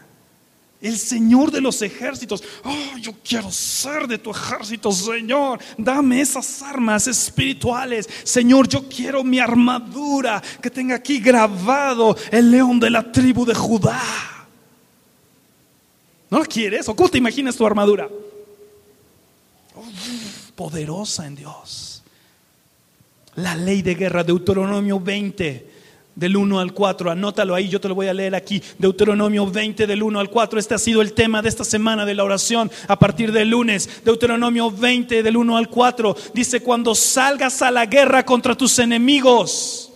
El Señor de los ejércitos. Oh, yo quiero ser de tu ejército, Señor. Dame esas armas espirituales. Señor, yo quiero mi armadura que tenga aquí grabado el león de la tribu de Judá. ¿No la quieres? ¿O cómo te imaginas tu armadura? Oh, poderosa en Dios. La ley de guerra, Deuteronomio 20 del 1 al 4. Anótalo ahí, yo te lo voy a leer aquí. Deuteronomio 20 del 1 al 4. Este ha sido el tema de esta semana de la oración a partir del lunes. Deuteronomio 20 del 1 al 4. Dice, cuando salgas a la guerra contra tus enemigos.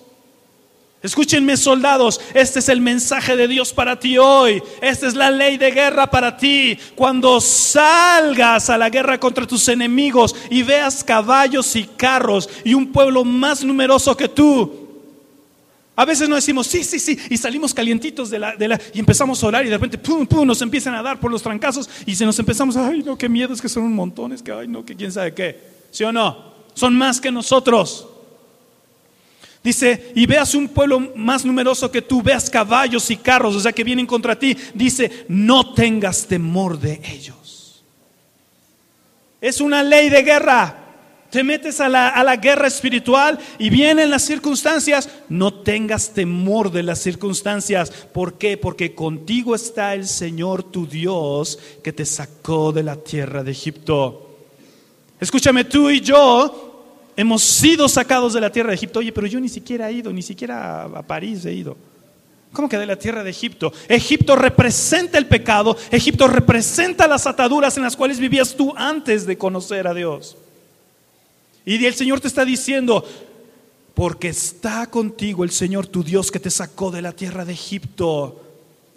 Escúchenme soldados, este es el mensaje de Dios para ti hoy. Esta es la ley de guerra para ti. Cuando salgas a la guerra contra tus enemigos y veas caballos y carros y un pueblo más numeroso que tú, a veces no decimos, sí, sí, sí, y salimos calientitos de la, de la, y empezamos a orar y de repente, pum, pum, nos empiezan a dar por los trancazos y se nos empezamos, ay, no, qué miedo, es que son un montón, es que, ay, no, que quién sabe qué. ¿Sí o no? Son más que nosotros. Dice, y veas un pueblo más numeroso que tú, veas caballos y carros, o sea, que vienen contra ti. Dice, no tengas temor de ellos. Es una ley de guerra te metes a la, guerra espiritual y vienen las circunstancias, no tengas temor de las circunstancias. ¿Por qué? Porque contigo está el Señor tu Dios que te sacó de la tierra de Egipto. Escúchame, tú y yo hemos sido sacados de la tierra de Egipto. Oye, pero yo ni siquiera he ido, ni siquiera a París he ido. ¿Cómo que de la tierra de Egipto? Egipto representa el pecado, Egipto representa las ataduras en las cuales vivías tú antes de conocer a Dios. Y el Señor te está diciendo, porque está contigo el Señor tu Dios que te sacó de la tierra de Egipto.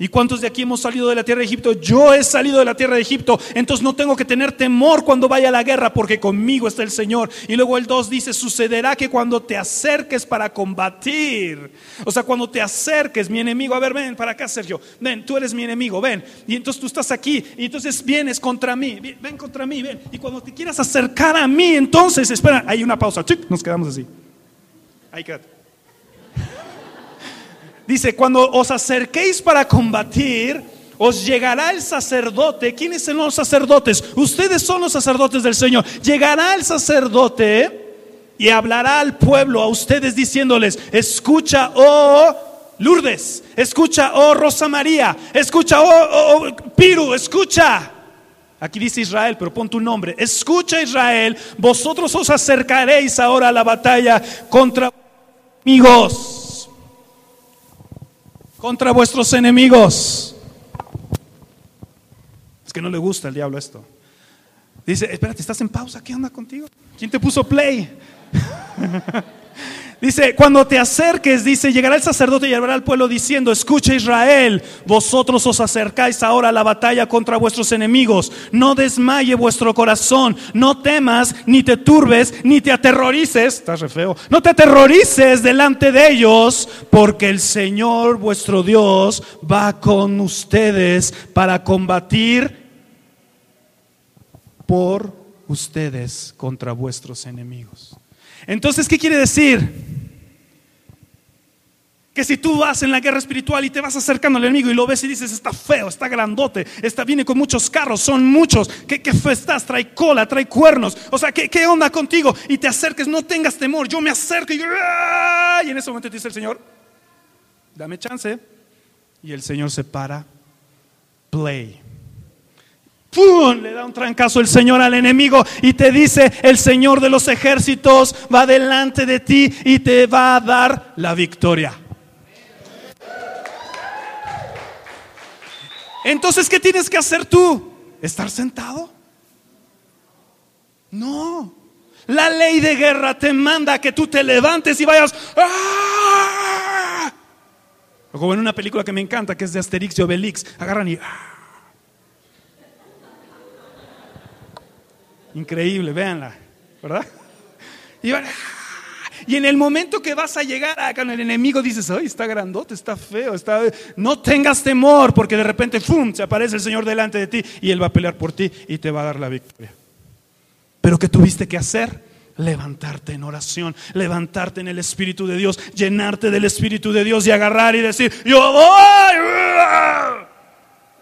¿Y cuántos de aquí hemos salido de la tierra de Egipto? Yo he salido de la tierra de Egipto, entonces no tengo que tener temor cuando vaya a la guerra porque conmigo está el Señor. Y luego el 2 dice, sucederá que cuando te acerques para combatir, o sea, cuando te acerques, mi enemigo, a ver, ven para acá, Sergio, ven, tú eres mi enemigo, ven. Y entonces tú estás aquí y entonces vienes contra mí, ven contra mí, ven. Y cuando te quieras acercar a mí, entonces, espera, hay una pausa, nos quedamos así. Ahí quédate. Dice, cuando os acerquéis para combatir, os llegará el sacerdote. ¿Quiénes son los sacerdotes? Ustedes son los sacerdotes del Señor. Llegará el sacerdote y hablará al pueblo, a ustedes diciéndoles, escucha, oh Lourdes, escucha, oh Rosa María, escucha, oh, oh, oh Piru, escucha. Aquí dice Israel, pero pon tu nombre. Escucha Israel, vosotros os acercaréis ahora a la batalla contra amigos contra vuestros enemigos. Es que no le gusta al diablo esto. Dice, espérate, estás en pausa, ¿qué onda contigo? ¿Quién te puso play? Dice, cuando te acerques, dice, llegará el sacerdote y hablará al pueblo diciendo, escucha Israel, vosotros os acercáis ahora a la batalla contra vuestros enemigos. No desmaye vuestro corazón, no temas, ni te turbes, ni te aterrorices. Estás re feo. No te aterrorices delante de ellos, porque el Señor vuestro Dios va con ustedes para combatir por ustedes contra vuestros enemigos. Entonces, ¿qué quiere decir? Que si tú vas en la guerra espiritual y te vas acercando al enemigo y lo ves y dices, está feo, está grandote, está, viene con muchos carros, son muchos, ¿qué, qué estás? Trae cola, trae cuernos, o sea, ¿qué, ¿qué, onda contigo? Y te acerques, no tengas temor, yo me acerco y, ¡ah! y en ese momento te dice el Señor, dame chance. Y el Señor se para, play. ¡Pum! Le da un trancazo el Señor al enemigo y te dice, el Señor de los ejércitos va delante de ti y te va a dar la victoria. Entonces, ¿qué tienes que hacer tú? ¿Estar sentado? No. La ley de guerra te manda que tú te levantes y vayas. ¡ah! Como en una película que me encanta, que es de Asterix y Obelix, agarran y. ¡ah! Increíble, véanla, ¿verdad? Y, en el momento que vas a llegar a, con el enemigo dices, ay, está grandote, está feo, está... No tengas temor porque de repente, ¡fum!, se aparece el Señor delante de ti y Él va a pelear por ti y te va a dar la victoria. Pero ¿qué tuviste que hacer? Levantarte en oración, levantarte en el Espíritu de Dios, llenarte del Espíritu de Dios y agarrar y decir, yo voy.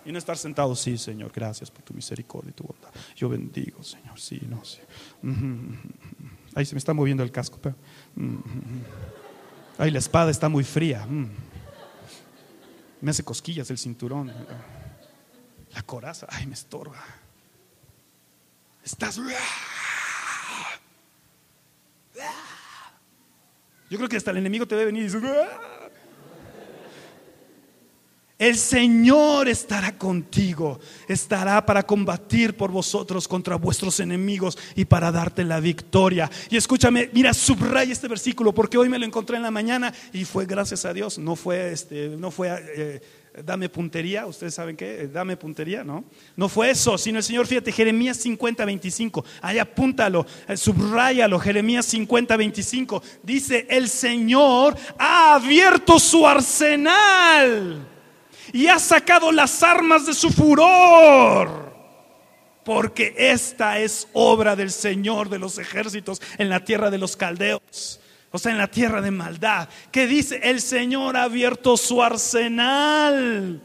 Y no estar sentado, sí, Señor, gracias por tu misericordia y tu bondad. Yo bendigo, Señor, sí, no sé. Ahí se me está moviendo el casco. Pero... Ay, la espada está muy fría. Mm. Me hace cosquillas el cinturón. La coraza, ay, me estorba. Estás. Yo creo que hasta el enemigo te debe venir y dice. El Señor estará contigo, estará para combatir por vosotros contra vuestros enemigos y para darte la victoria. Y escúchame, mira, subraya este versículo porque hoy me lo encontré en la mañana y fue gracias a Dios, no fue este, no fue eh, dame puntería, ustedes saben qué, eh, dame puntería, ¿no? No fue eso, sino el Señor, fíjate, Jeremías 50, 25, ahí apúntalo, eh, subrayalo, Jeremías 50, 25, dice, el Señor ha abierto su arsenal y ha sacado las armas de su furor. Porque esta es obra del Señor de los ejércitos en la tierra de los caldeos. O sea, en la tierra de maldad. Que dice, el Señor ha abierto su arsenal.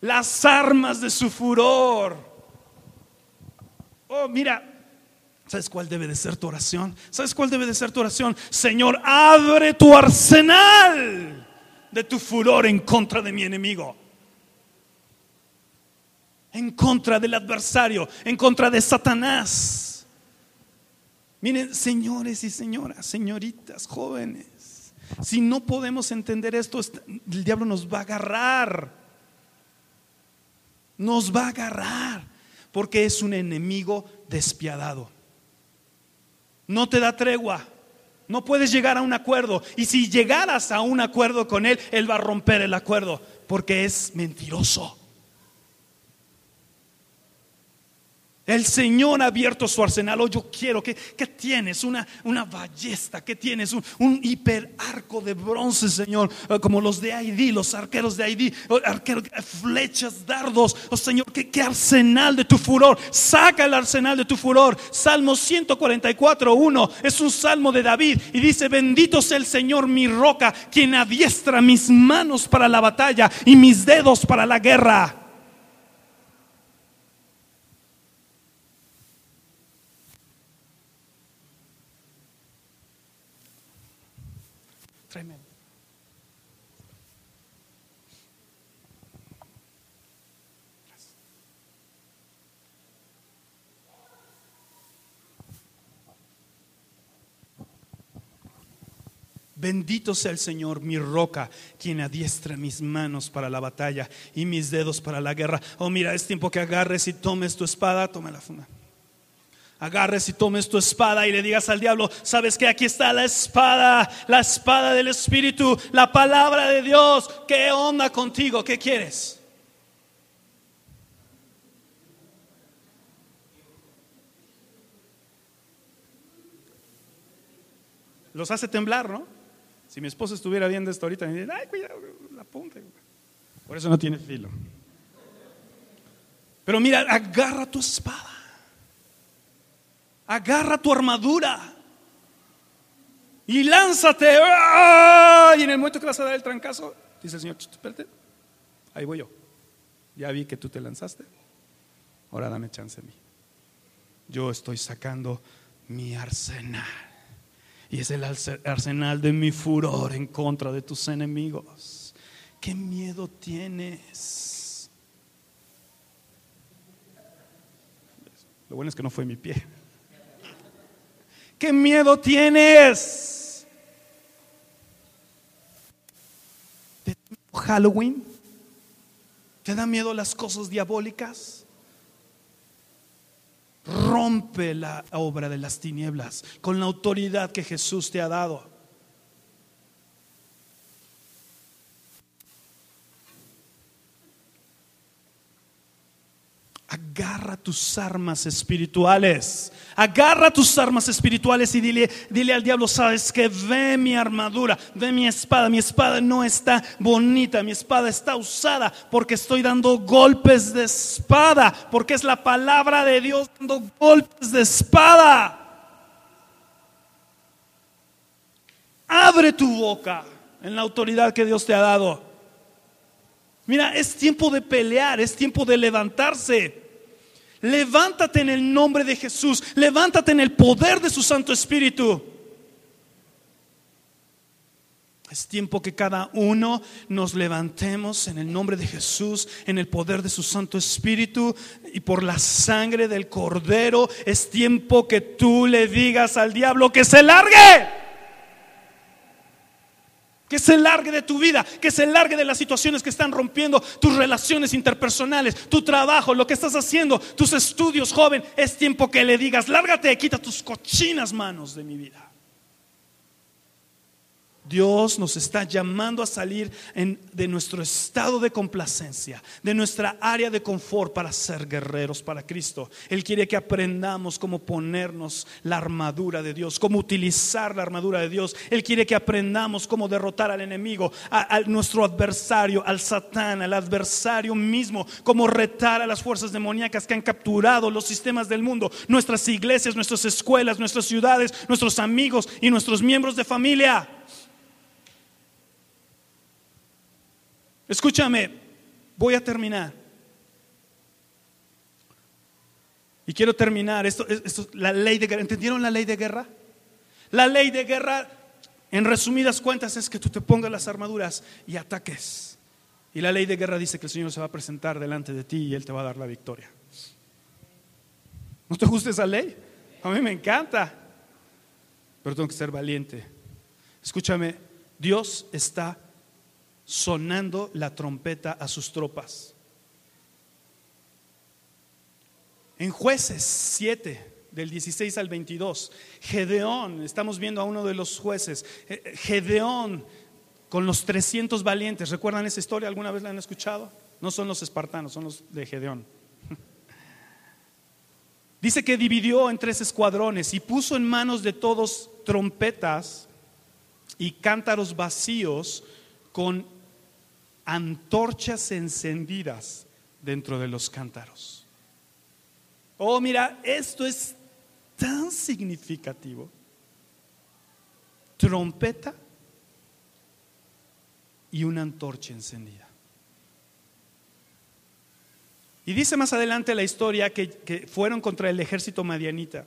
Las armas de su furor. Oh, mira, ¿Sabes cuál debe de ser tu oración? ¿Sabes cuál debe de ser tu oración? Señor, abre tu arsenal de tu furor en contra de mi enemigo. En contra del adversario, en contra de Satanás. Miren, señores y señoras, señoritas, jóvenes, si no podemos entender esto, el diablo nos va a agarrar. Nos va a agarrar porque es un enemigo despiadado. No te da tregua. No puedes llegar a un acuerdo. Y si llegaras a un acuerdo con Él, Él va a romper el acuerdo porque es mentiroso. El Señor ha abierto su arsenal. Oh, yo quiero. ¿Qué, tienes? Una, una ballesta. ¿Qué tienes? Un, un hiperarco de bronce, Señor. Eh, como los de Haití, los arqueros de Haití. Oh, flechas, dardos. Oh, Señor, ¿qué, ¿qué, arsenal de tu furor. Saca el arsenal de tu furor. Salmo 144, 1. Es un salmo de David. Y dice: Bendito sea el Señor, mi roca, quien adiestra mis manos para la batalla y mis dedos para la guerra. Bendito sea el Señor, mi roca, quien adiestra mis manos para la batalla y mis dedos para la guerra. Oh, mira, es tiempo que agarres y tomes tu espada, toma la funda. Agarres y tomes tu espada y le digas al diablo, sabes que aquí está la espada, la espada del Espíritu, la palabra de Dios. ¿Qué onda contigo? ¿Qué quieres? Los hace temblar, ¿no? Si mi esposa estuviera viendo esto ahorita, me diría, ay, cuidado, la punta. Por eso no tiene filo. Pero mira, agarra tu espada. Agarra tu armadura. Y lánzate. Y en el momento que vas a dar el trancazo, dice el Señor, espérate. Ahí voy yo. Ya vi que tú te lanzaste. Ahora dame chance a mí. Yo estoy sacando mi arsenal. Y es el arsenal de mi furor en contra de tus enemigos. ¿Qué miedo tienes? Lo bueno es que no fue mi pie. ¿Qué miedo tienes? ¿Te da miedo Halloween? ¿Te da miedo las cosas diabólicas? Rompe la obra de las tinieblas con la autoridad que Jesús te ha dado. Agarra tus armas espirituales. Agarra tus armas espirituales y dile, dile al diablo, sabes que ve mi armadura, ve mi espada. Mi espada no está bonita, mi espada está usada porque estoy dando golpes de espada, porque es la palabra de Dios dando golpes de espada. Abre tu boca en la autoridad que Dios te ha dado. Mira, es tiempo de pelear, es tiempo de levantarse. Levántate en el nombre de Jesús, levántate en el poder de su Santo Espíritu. Es tiempo que cada uno nos levantemos en el nombre de Jesús, en el poder de su Santo Espíritu y por la sangre del Cordero. Es tiempo que tú le digas al diablo que se largue que se largue de tu vida, que se largue de las situaciones que están rompiendo tus relaciones interpersonales, tu trabajo, lo que estás haciendo, tus estudios, joven. Es tiempo que le digas, lárgate, quita tus cochinas manos de mi vida. Dios nos está llamando a salir de nuestro estado de complacencia, de nuestra área de confort para ser guerreros para Cristo. Él quiere que aprendamos cómo ponernos la armadura de Dios, cómo utilizar la armadura de Dios. Él quiere que aprendamos cómo derrotar al enemigo, a, nuestro adversario, al Satán, al adversario mismo, cómo retar a las fuerzas demoníacas que han capturado los sistemas del mundo, nuestras iglesias, nuestras escuelas, nuestras ciudades, nuestros amigos y nuestros miembros de familia. Escúchame, voy a terminar. Y quiero terminar. Esto, esto, la ley de guerra. ¿Entendieron la ley de guerra? La ley de guerra, en resumidas cuentas, es que tú te pongas las armaduras y ataques. Y la ley de guerra dice que el Señor se va a presentar delante de ti y Él te va a dar la victoria. ¿No te gusta esa ley? A mí me encanta. Pero tengo que ser valiente. Escúchame, Dios está sonando la trompeta a sus tropas. En jueces 7, del 16 al 22. Gedeón, estamos viendo a uno de los jueces. Eh, eh, Gedeón con los 300 valientes. ¿Recuerdan esa historia? ¿Alguna vez la han escuchado? No son los espartanos, son los de Gedeón. Dice que dividió en tres escuadrones y puso en manos de todos trompetas y cántaros vacíos con antorchas encendidas dentro de los cántaros. Oh, mira, esto es tan significativo. Trompeta y una antorcha encendida. Y dice más adelante la historia que, fueron contra el ejército madianita.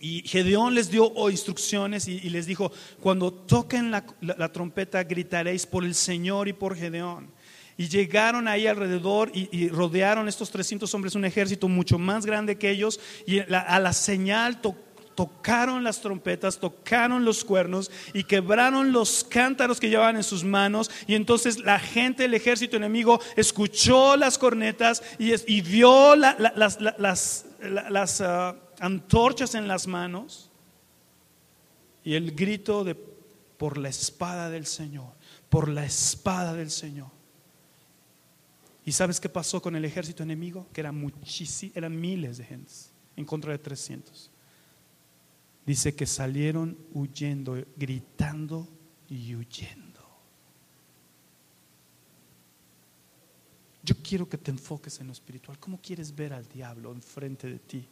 Y Gedeón les dio instrucciones y, les dijo, cuando toquen la, trompeta gritaréis por el Señor y por Gedeón. Y llegaron ahí alrededor y, rodearon estos 300 hombres un ejército mucho más grande que ellos y a la señal tocaron las trompetas, tocaron los cuernos y quebraron los cántaros que llevaban en sus manos. Y entonces la gente del ejército enemigo escuchó las cornetas y, vio las, ah, antorchas en las manos y el grito de por la espada del Señor, por la espada del Señor. ¿Y sabes qué pasó con el ejército enemigo? Que era muchísimo, eran miles de gentes en contra de 300. Dice que salieron huyendo, gritando y huyendo. Yo quiero que te enfoques en lo espiritual. ¿Cómo quieres ver al diablo enfrente de ti?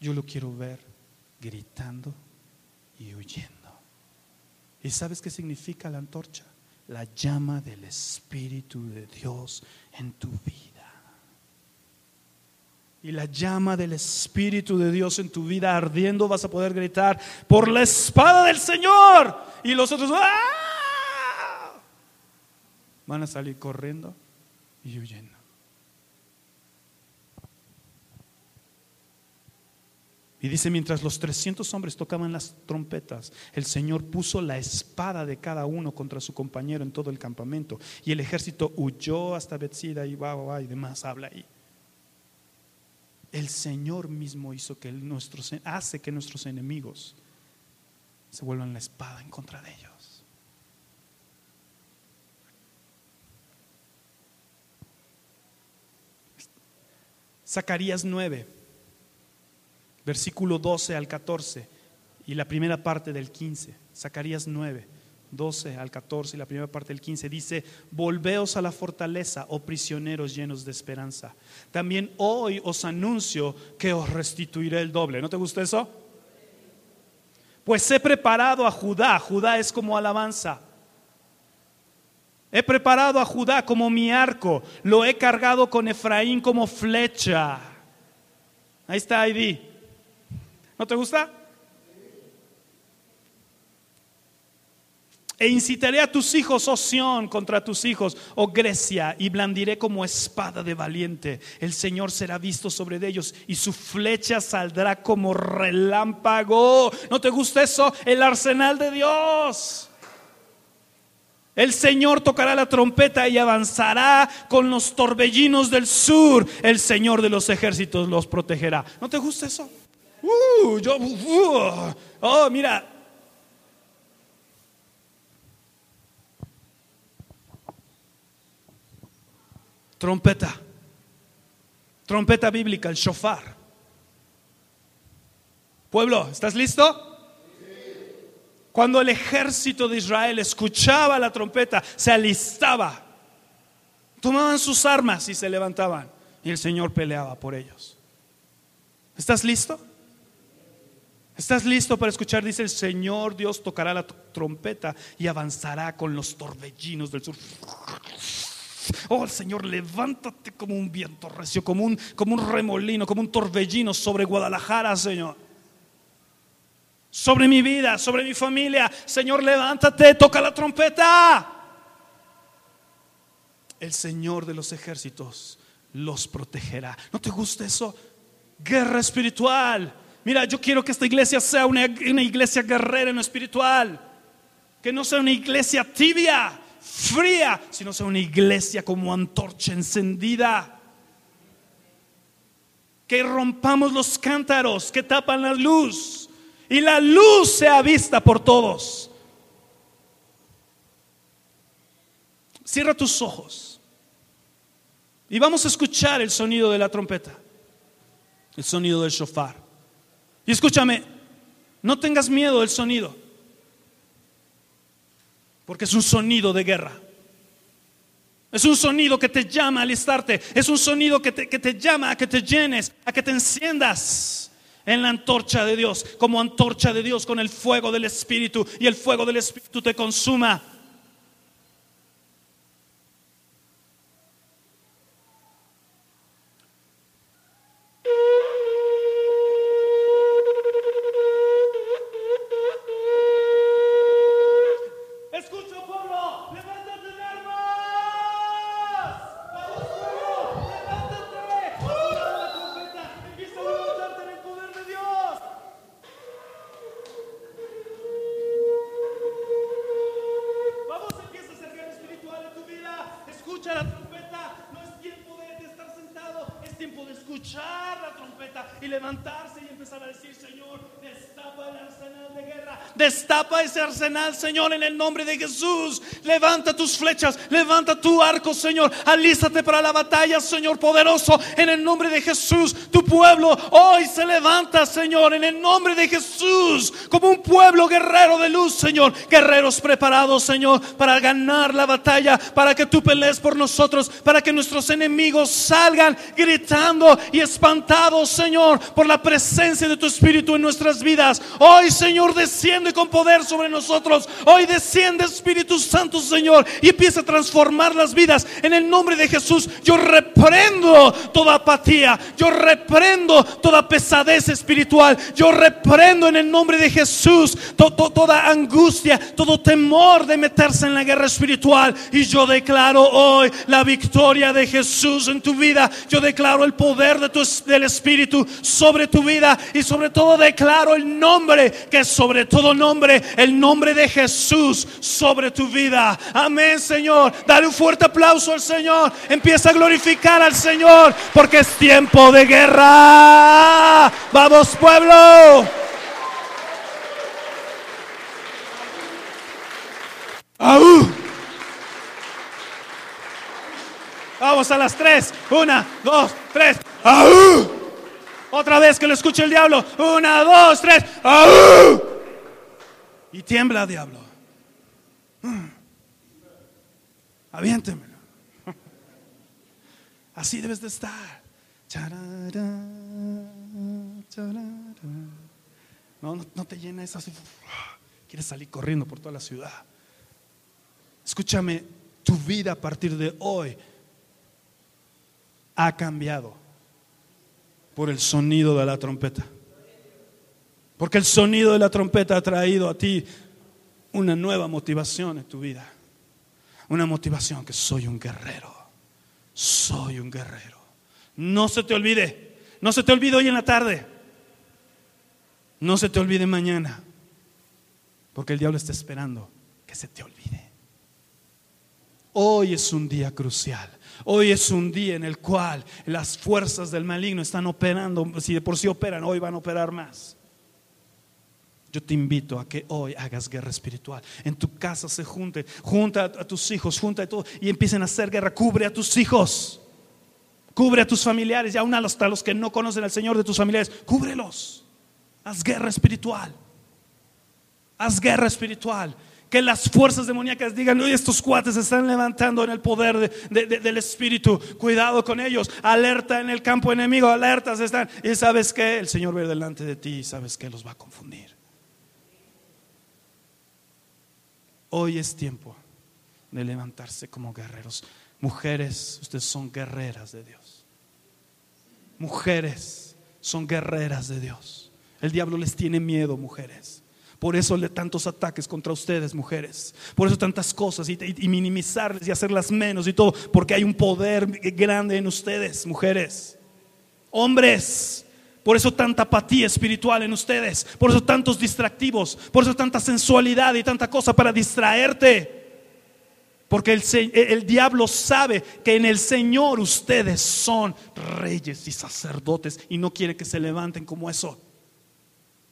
Yo lo quiero ver gritando y huyendo. ¿Y sabes qué significa la antorcha? La llama del Espíritu de Dios en tu vida y la llama del Espíritu de Dios en tu vida ardiendo, vas a poder gritar, por la espada del Señor. Y los otros ¡ah! van a salir corriendo y huyendo. Y dice, mientras los 300 hombres tocaban las trompetas, el Señor puso la espada de cada uno contra su compañero en todo el campamento. Y el ejército huyó hasta Bethsida y va, y demás habla ahí. El Señor mismo hizo que nuestros, hace que nuestros enemigos se vuelvan la espada en contra de ellos. Zacarías 9, versículo 12 al 14 y la primera parte del 15. Zacarías 9. 12 al 14 y la primera parte del 15 dice, volveos a la fortaleza, oh prisioneros llenos de esperanza. También hoy os anuncio que os restituiré el doble. ¿No te gusta eso? Pues he preparado a Judá, Judá es como alabanza. He preparado a Judá como mi arco, lo he cargado con Efraín como flecha. Ahí está Aidi. ¿No te gusta? E incitaré a tus hijos, oh Sión, contra tus hijos, oh Grecia, y blandiré como espada de valiente. El Señor será visto sobre ellos y su flecha saldrá como relámpago. ¿No te gusta eso? El arsenal de Dios. El Señor tocará la trompeta y avanzará con los torbellinos del sur. El Señor de los ejércitos los protegerá. ¿No te gusta eso? Uh, yo, uh, oh, mira, Trompeta. Trompeta bíblica, el shofar. Pueblo, ¿estás listo? Cuando el ejército de Israel escuchaba la trompeta, se alistaba. Tomaban sus armas y se levantaban. Y el Señor peleaba por ellos. ¿Estás listo? ¿Estás listo para escuchar? Dice el Señor Dios tocará la trompeta y avanzará con los torbellinos del sur. Oh Señor, levántate como un viento recio, como un, como un remolino, como un torbellino sobre Guadalajara, Señor. Sobre mi vida, sobre mi familia. Señor, levántate, toca la trompeta. El Señor de los ejércitos los protegerá. ¿No te gusta eso? Guerra espiritual. Mira, yo quiero que esta iglesia sea una, iglesia guerrera en lo espiritual. Que no sea una iglesia tibia fría, sino sea una iglesia como antorcha encendida. que rompamos los cántaros que tapan la luz y la luz sea vista por todos. Cierra tus ojos y vamos a escuchar el sonido de la trompeta, el sonido del shofar. Y escúchame, no tengas miedo del sonido, porque es un sonido de guerra. Es un sonido que te llama a alistarte. Es un sonido que te, que te llama a que te llenes, a que te enciendas en la antorcha de Dios, como antorcha de Dios con el fuego del Espíritu y el fuego del Espíritu te consuma. Escucha pueblo, levántate en armas. Vamos pueblo, levántate. Suena la trompeta, empieza a levantarte en el poder de Dios. Vamos, empieza a hacer guerra espiritual en tu vida. Escucha la trompeta. No es tiempo de, de estar sentado, es tiempo de escuchar la trompeta y levantarse y empezar a decir, Señor, destapa el arsenal de guerra. Destapa ese arsenal, Señor, en el nombre de Jesús. Levanta tus flechas, levanta tu arco, Señor. Alístate para la batalla, Señor poderoso, en el nombre de Jesús. Tu pueblo hoy se levanta, Señor, en el nombre de Jesús, como un pueblo guerrero de luz, Señor. Guerreros preparados, Señor, para ganar la batalla, para que tú pelees por nosotros, para que nuestros enemigos salgan gritando y espantados, Señor, por la presencia de tu Espíritu en nuestras vidas. Hoy, Señor, desciende con poder sobre nosotros. Hoy desciende Espíritu Santo, Señor, y empieza a transformar las vidas. En el nombre de Jesús, yo reprendo toda apatía, yo reprendo toda pesadez espiritual, yo reprendo en el nombre de Jesús to- to- toda angustia, todo temor de meterse en la guerra espiritual. Y yo declaro hoy la victoria de Jesús en tu vida. Yo declaro el poder de tu, del Espíritu sobre tu vida y sobre todo declaro el nombre que sobre todo nombre, el nombre de Jesús sobre tu vida. Amén, Señor. Dale un fuerte aplauso al Señor. Empieza a glorificar al Señor porque es tiempo de guerra. Vamos, pueblo. ¡Au! Vamos a las tres. Una, dos, tres. ¡Au! Otra vez que lo escuche el diablo. Una, dos, tres. ¡Au! Y tiembla, diablo. Aviéntemelo. Así debes de estar. No, no te llena eso así. Quieres salir corriendo por toda la ciudad. Escúchame, tu vida a partir de hoy ha cambiado por el sonido de la trompeta. Porque el sonido de la trompeta ha traído a ti una nueva motivación en tu vida. Una motivación que soy un guerrero. Soy un guerrero. No se te olvide. No se te olvide hoy en la tarde. No se te olvide mañana. Porque el diablo está esperando que se te olvide. Hoy es un día crucial. Hoy es un día en el cual las fuerzas del maligno están operando. Si de por sí operan, hoy van a operar más. Yo te invito a que hoy hagas guerra espiritual. En tu casa se junte, junta a tus hijos, junta a todo y empiecen a hacer guerra. Cubre a tus hijos, cubre a tus familiares y aún hasta los que no conocen al Señor de tus familiares. Cúbrelos. Haz guerra espiritual. Haz guerra espiritual. Que las fuerzas demoníacas digan, hoy estos cuates se están levantando en el poder de- de- de- del Espíritu. Cuidado con ellos. Alerta en el campo enemigo, alertas están. Y sabes que el Señor ve delante de ti y sabes que los va a confundir. Hoy es tiempo de levantarse como guerreros. Mujeres, ustedes son guerreras de Dios. Mujeres son guerreras de Dios. El diablo les tiene miedo, mujeres. Por eso le tantos ataques contra ustedes, mujeres. Por eso tantas cosas y, y- y minimizarles y hacerlas menos y todo. Porque hay un poder grande en ustedes, mujeres. Hombres, por eso tanta apatía espiritual en ustedes. Por eso tantos distractivos. Por eso tanta sensualidad y tanta cosa para distraerte. Porque el, diablo sabe que en el Señor ustedes son reyes y sacerdotes y no quiere que se levanten como eso.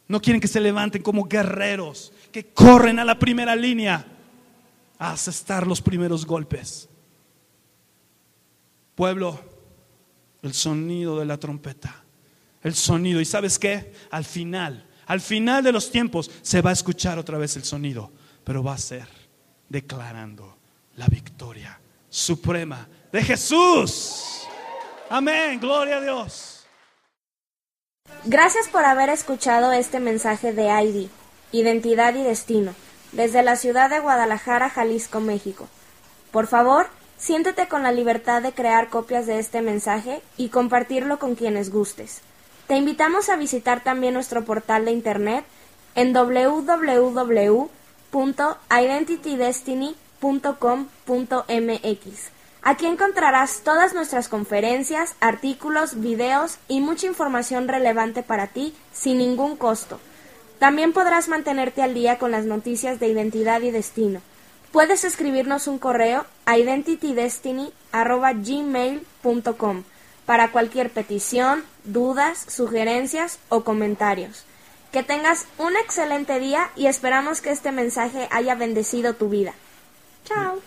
No quieren que se levanten como guerreros que corren a la primera línea a asestar los primeros golpes. Pueblo, el sonido de la trompeta, el sonido. ¿Y sabes qué? Al final, al final de los tiempos se va a escuchar otra vez el sonido, pero va a ser declarando la victoria suprema de Jesús. Amén, gloria a Dios. Gracias por haber escuchado este mensaje de ID, Identidad y Destino, desde la ciudad de Guadalajara, Jalisco, México. Por favor, siéntete con la libertad de crear copias de este mensaje y compartirlo con quienes gustes. Te invitamos a visitar también nuestro portal de internet en www.identitydestiny.com .com.mx. Aquí encontrarás todas nuestras conferencias, artículos, videos y mucha información relevante para ti sin ningún costo. También podrás mantenerte al día con las noticias de identidad y destino. Puedes escribirnos un correo a identitydestiny.gmail.com para cualquier petición, dudas, sugerencias o comentarios. Que tengas un excelente día y esperamos que este mensaje haya bendecido tu vida. Ciao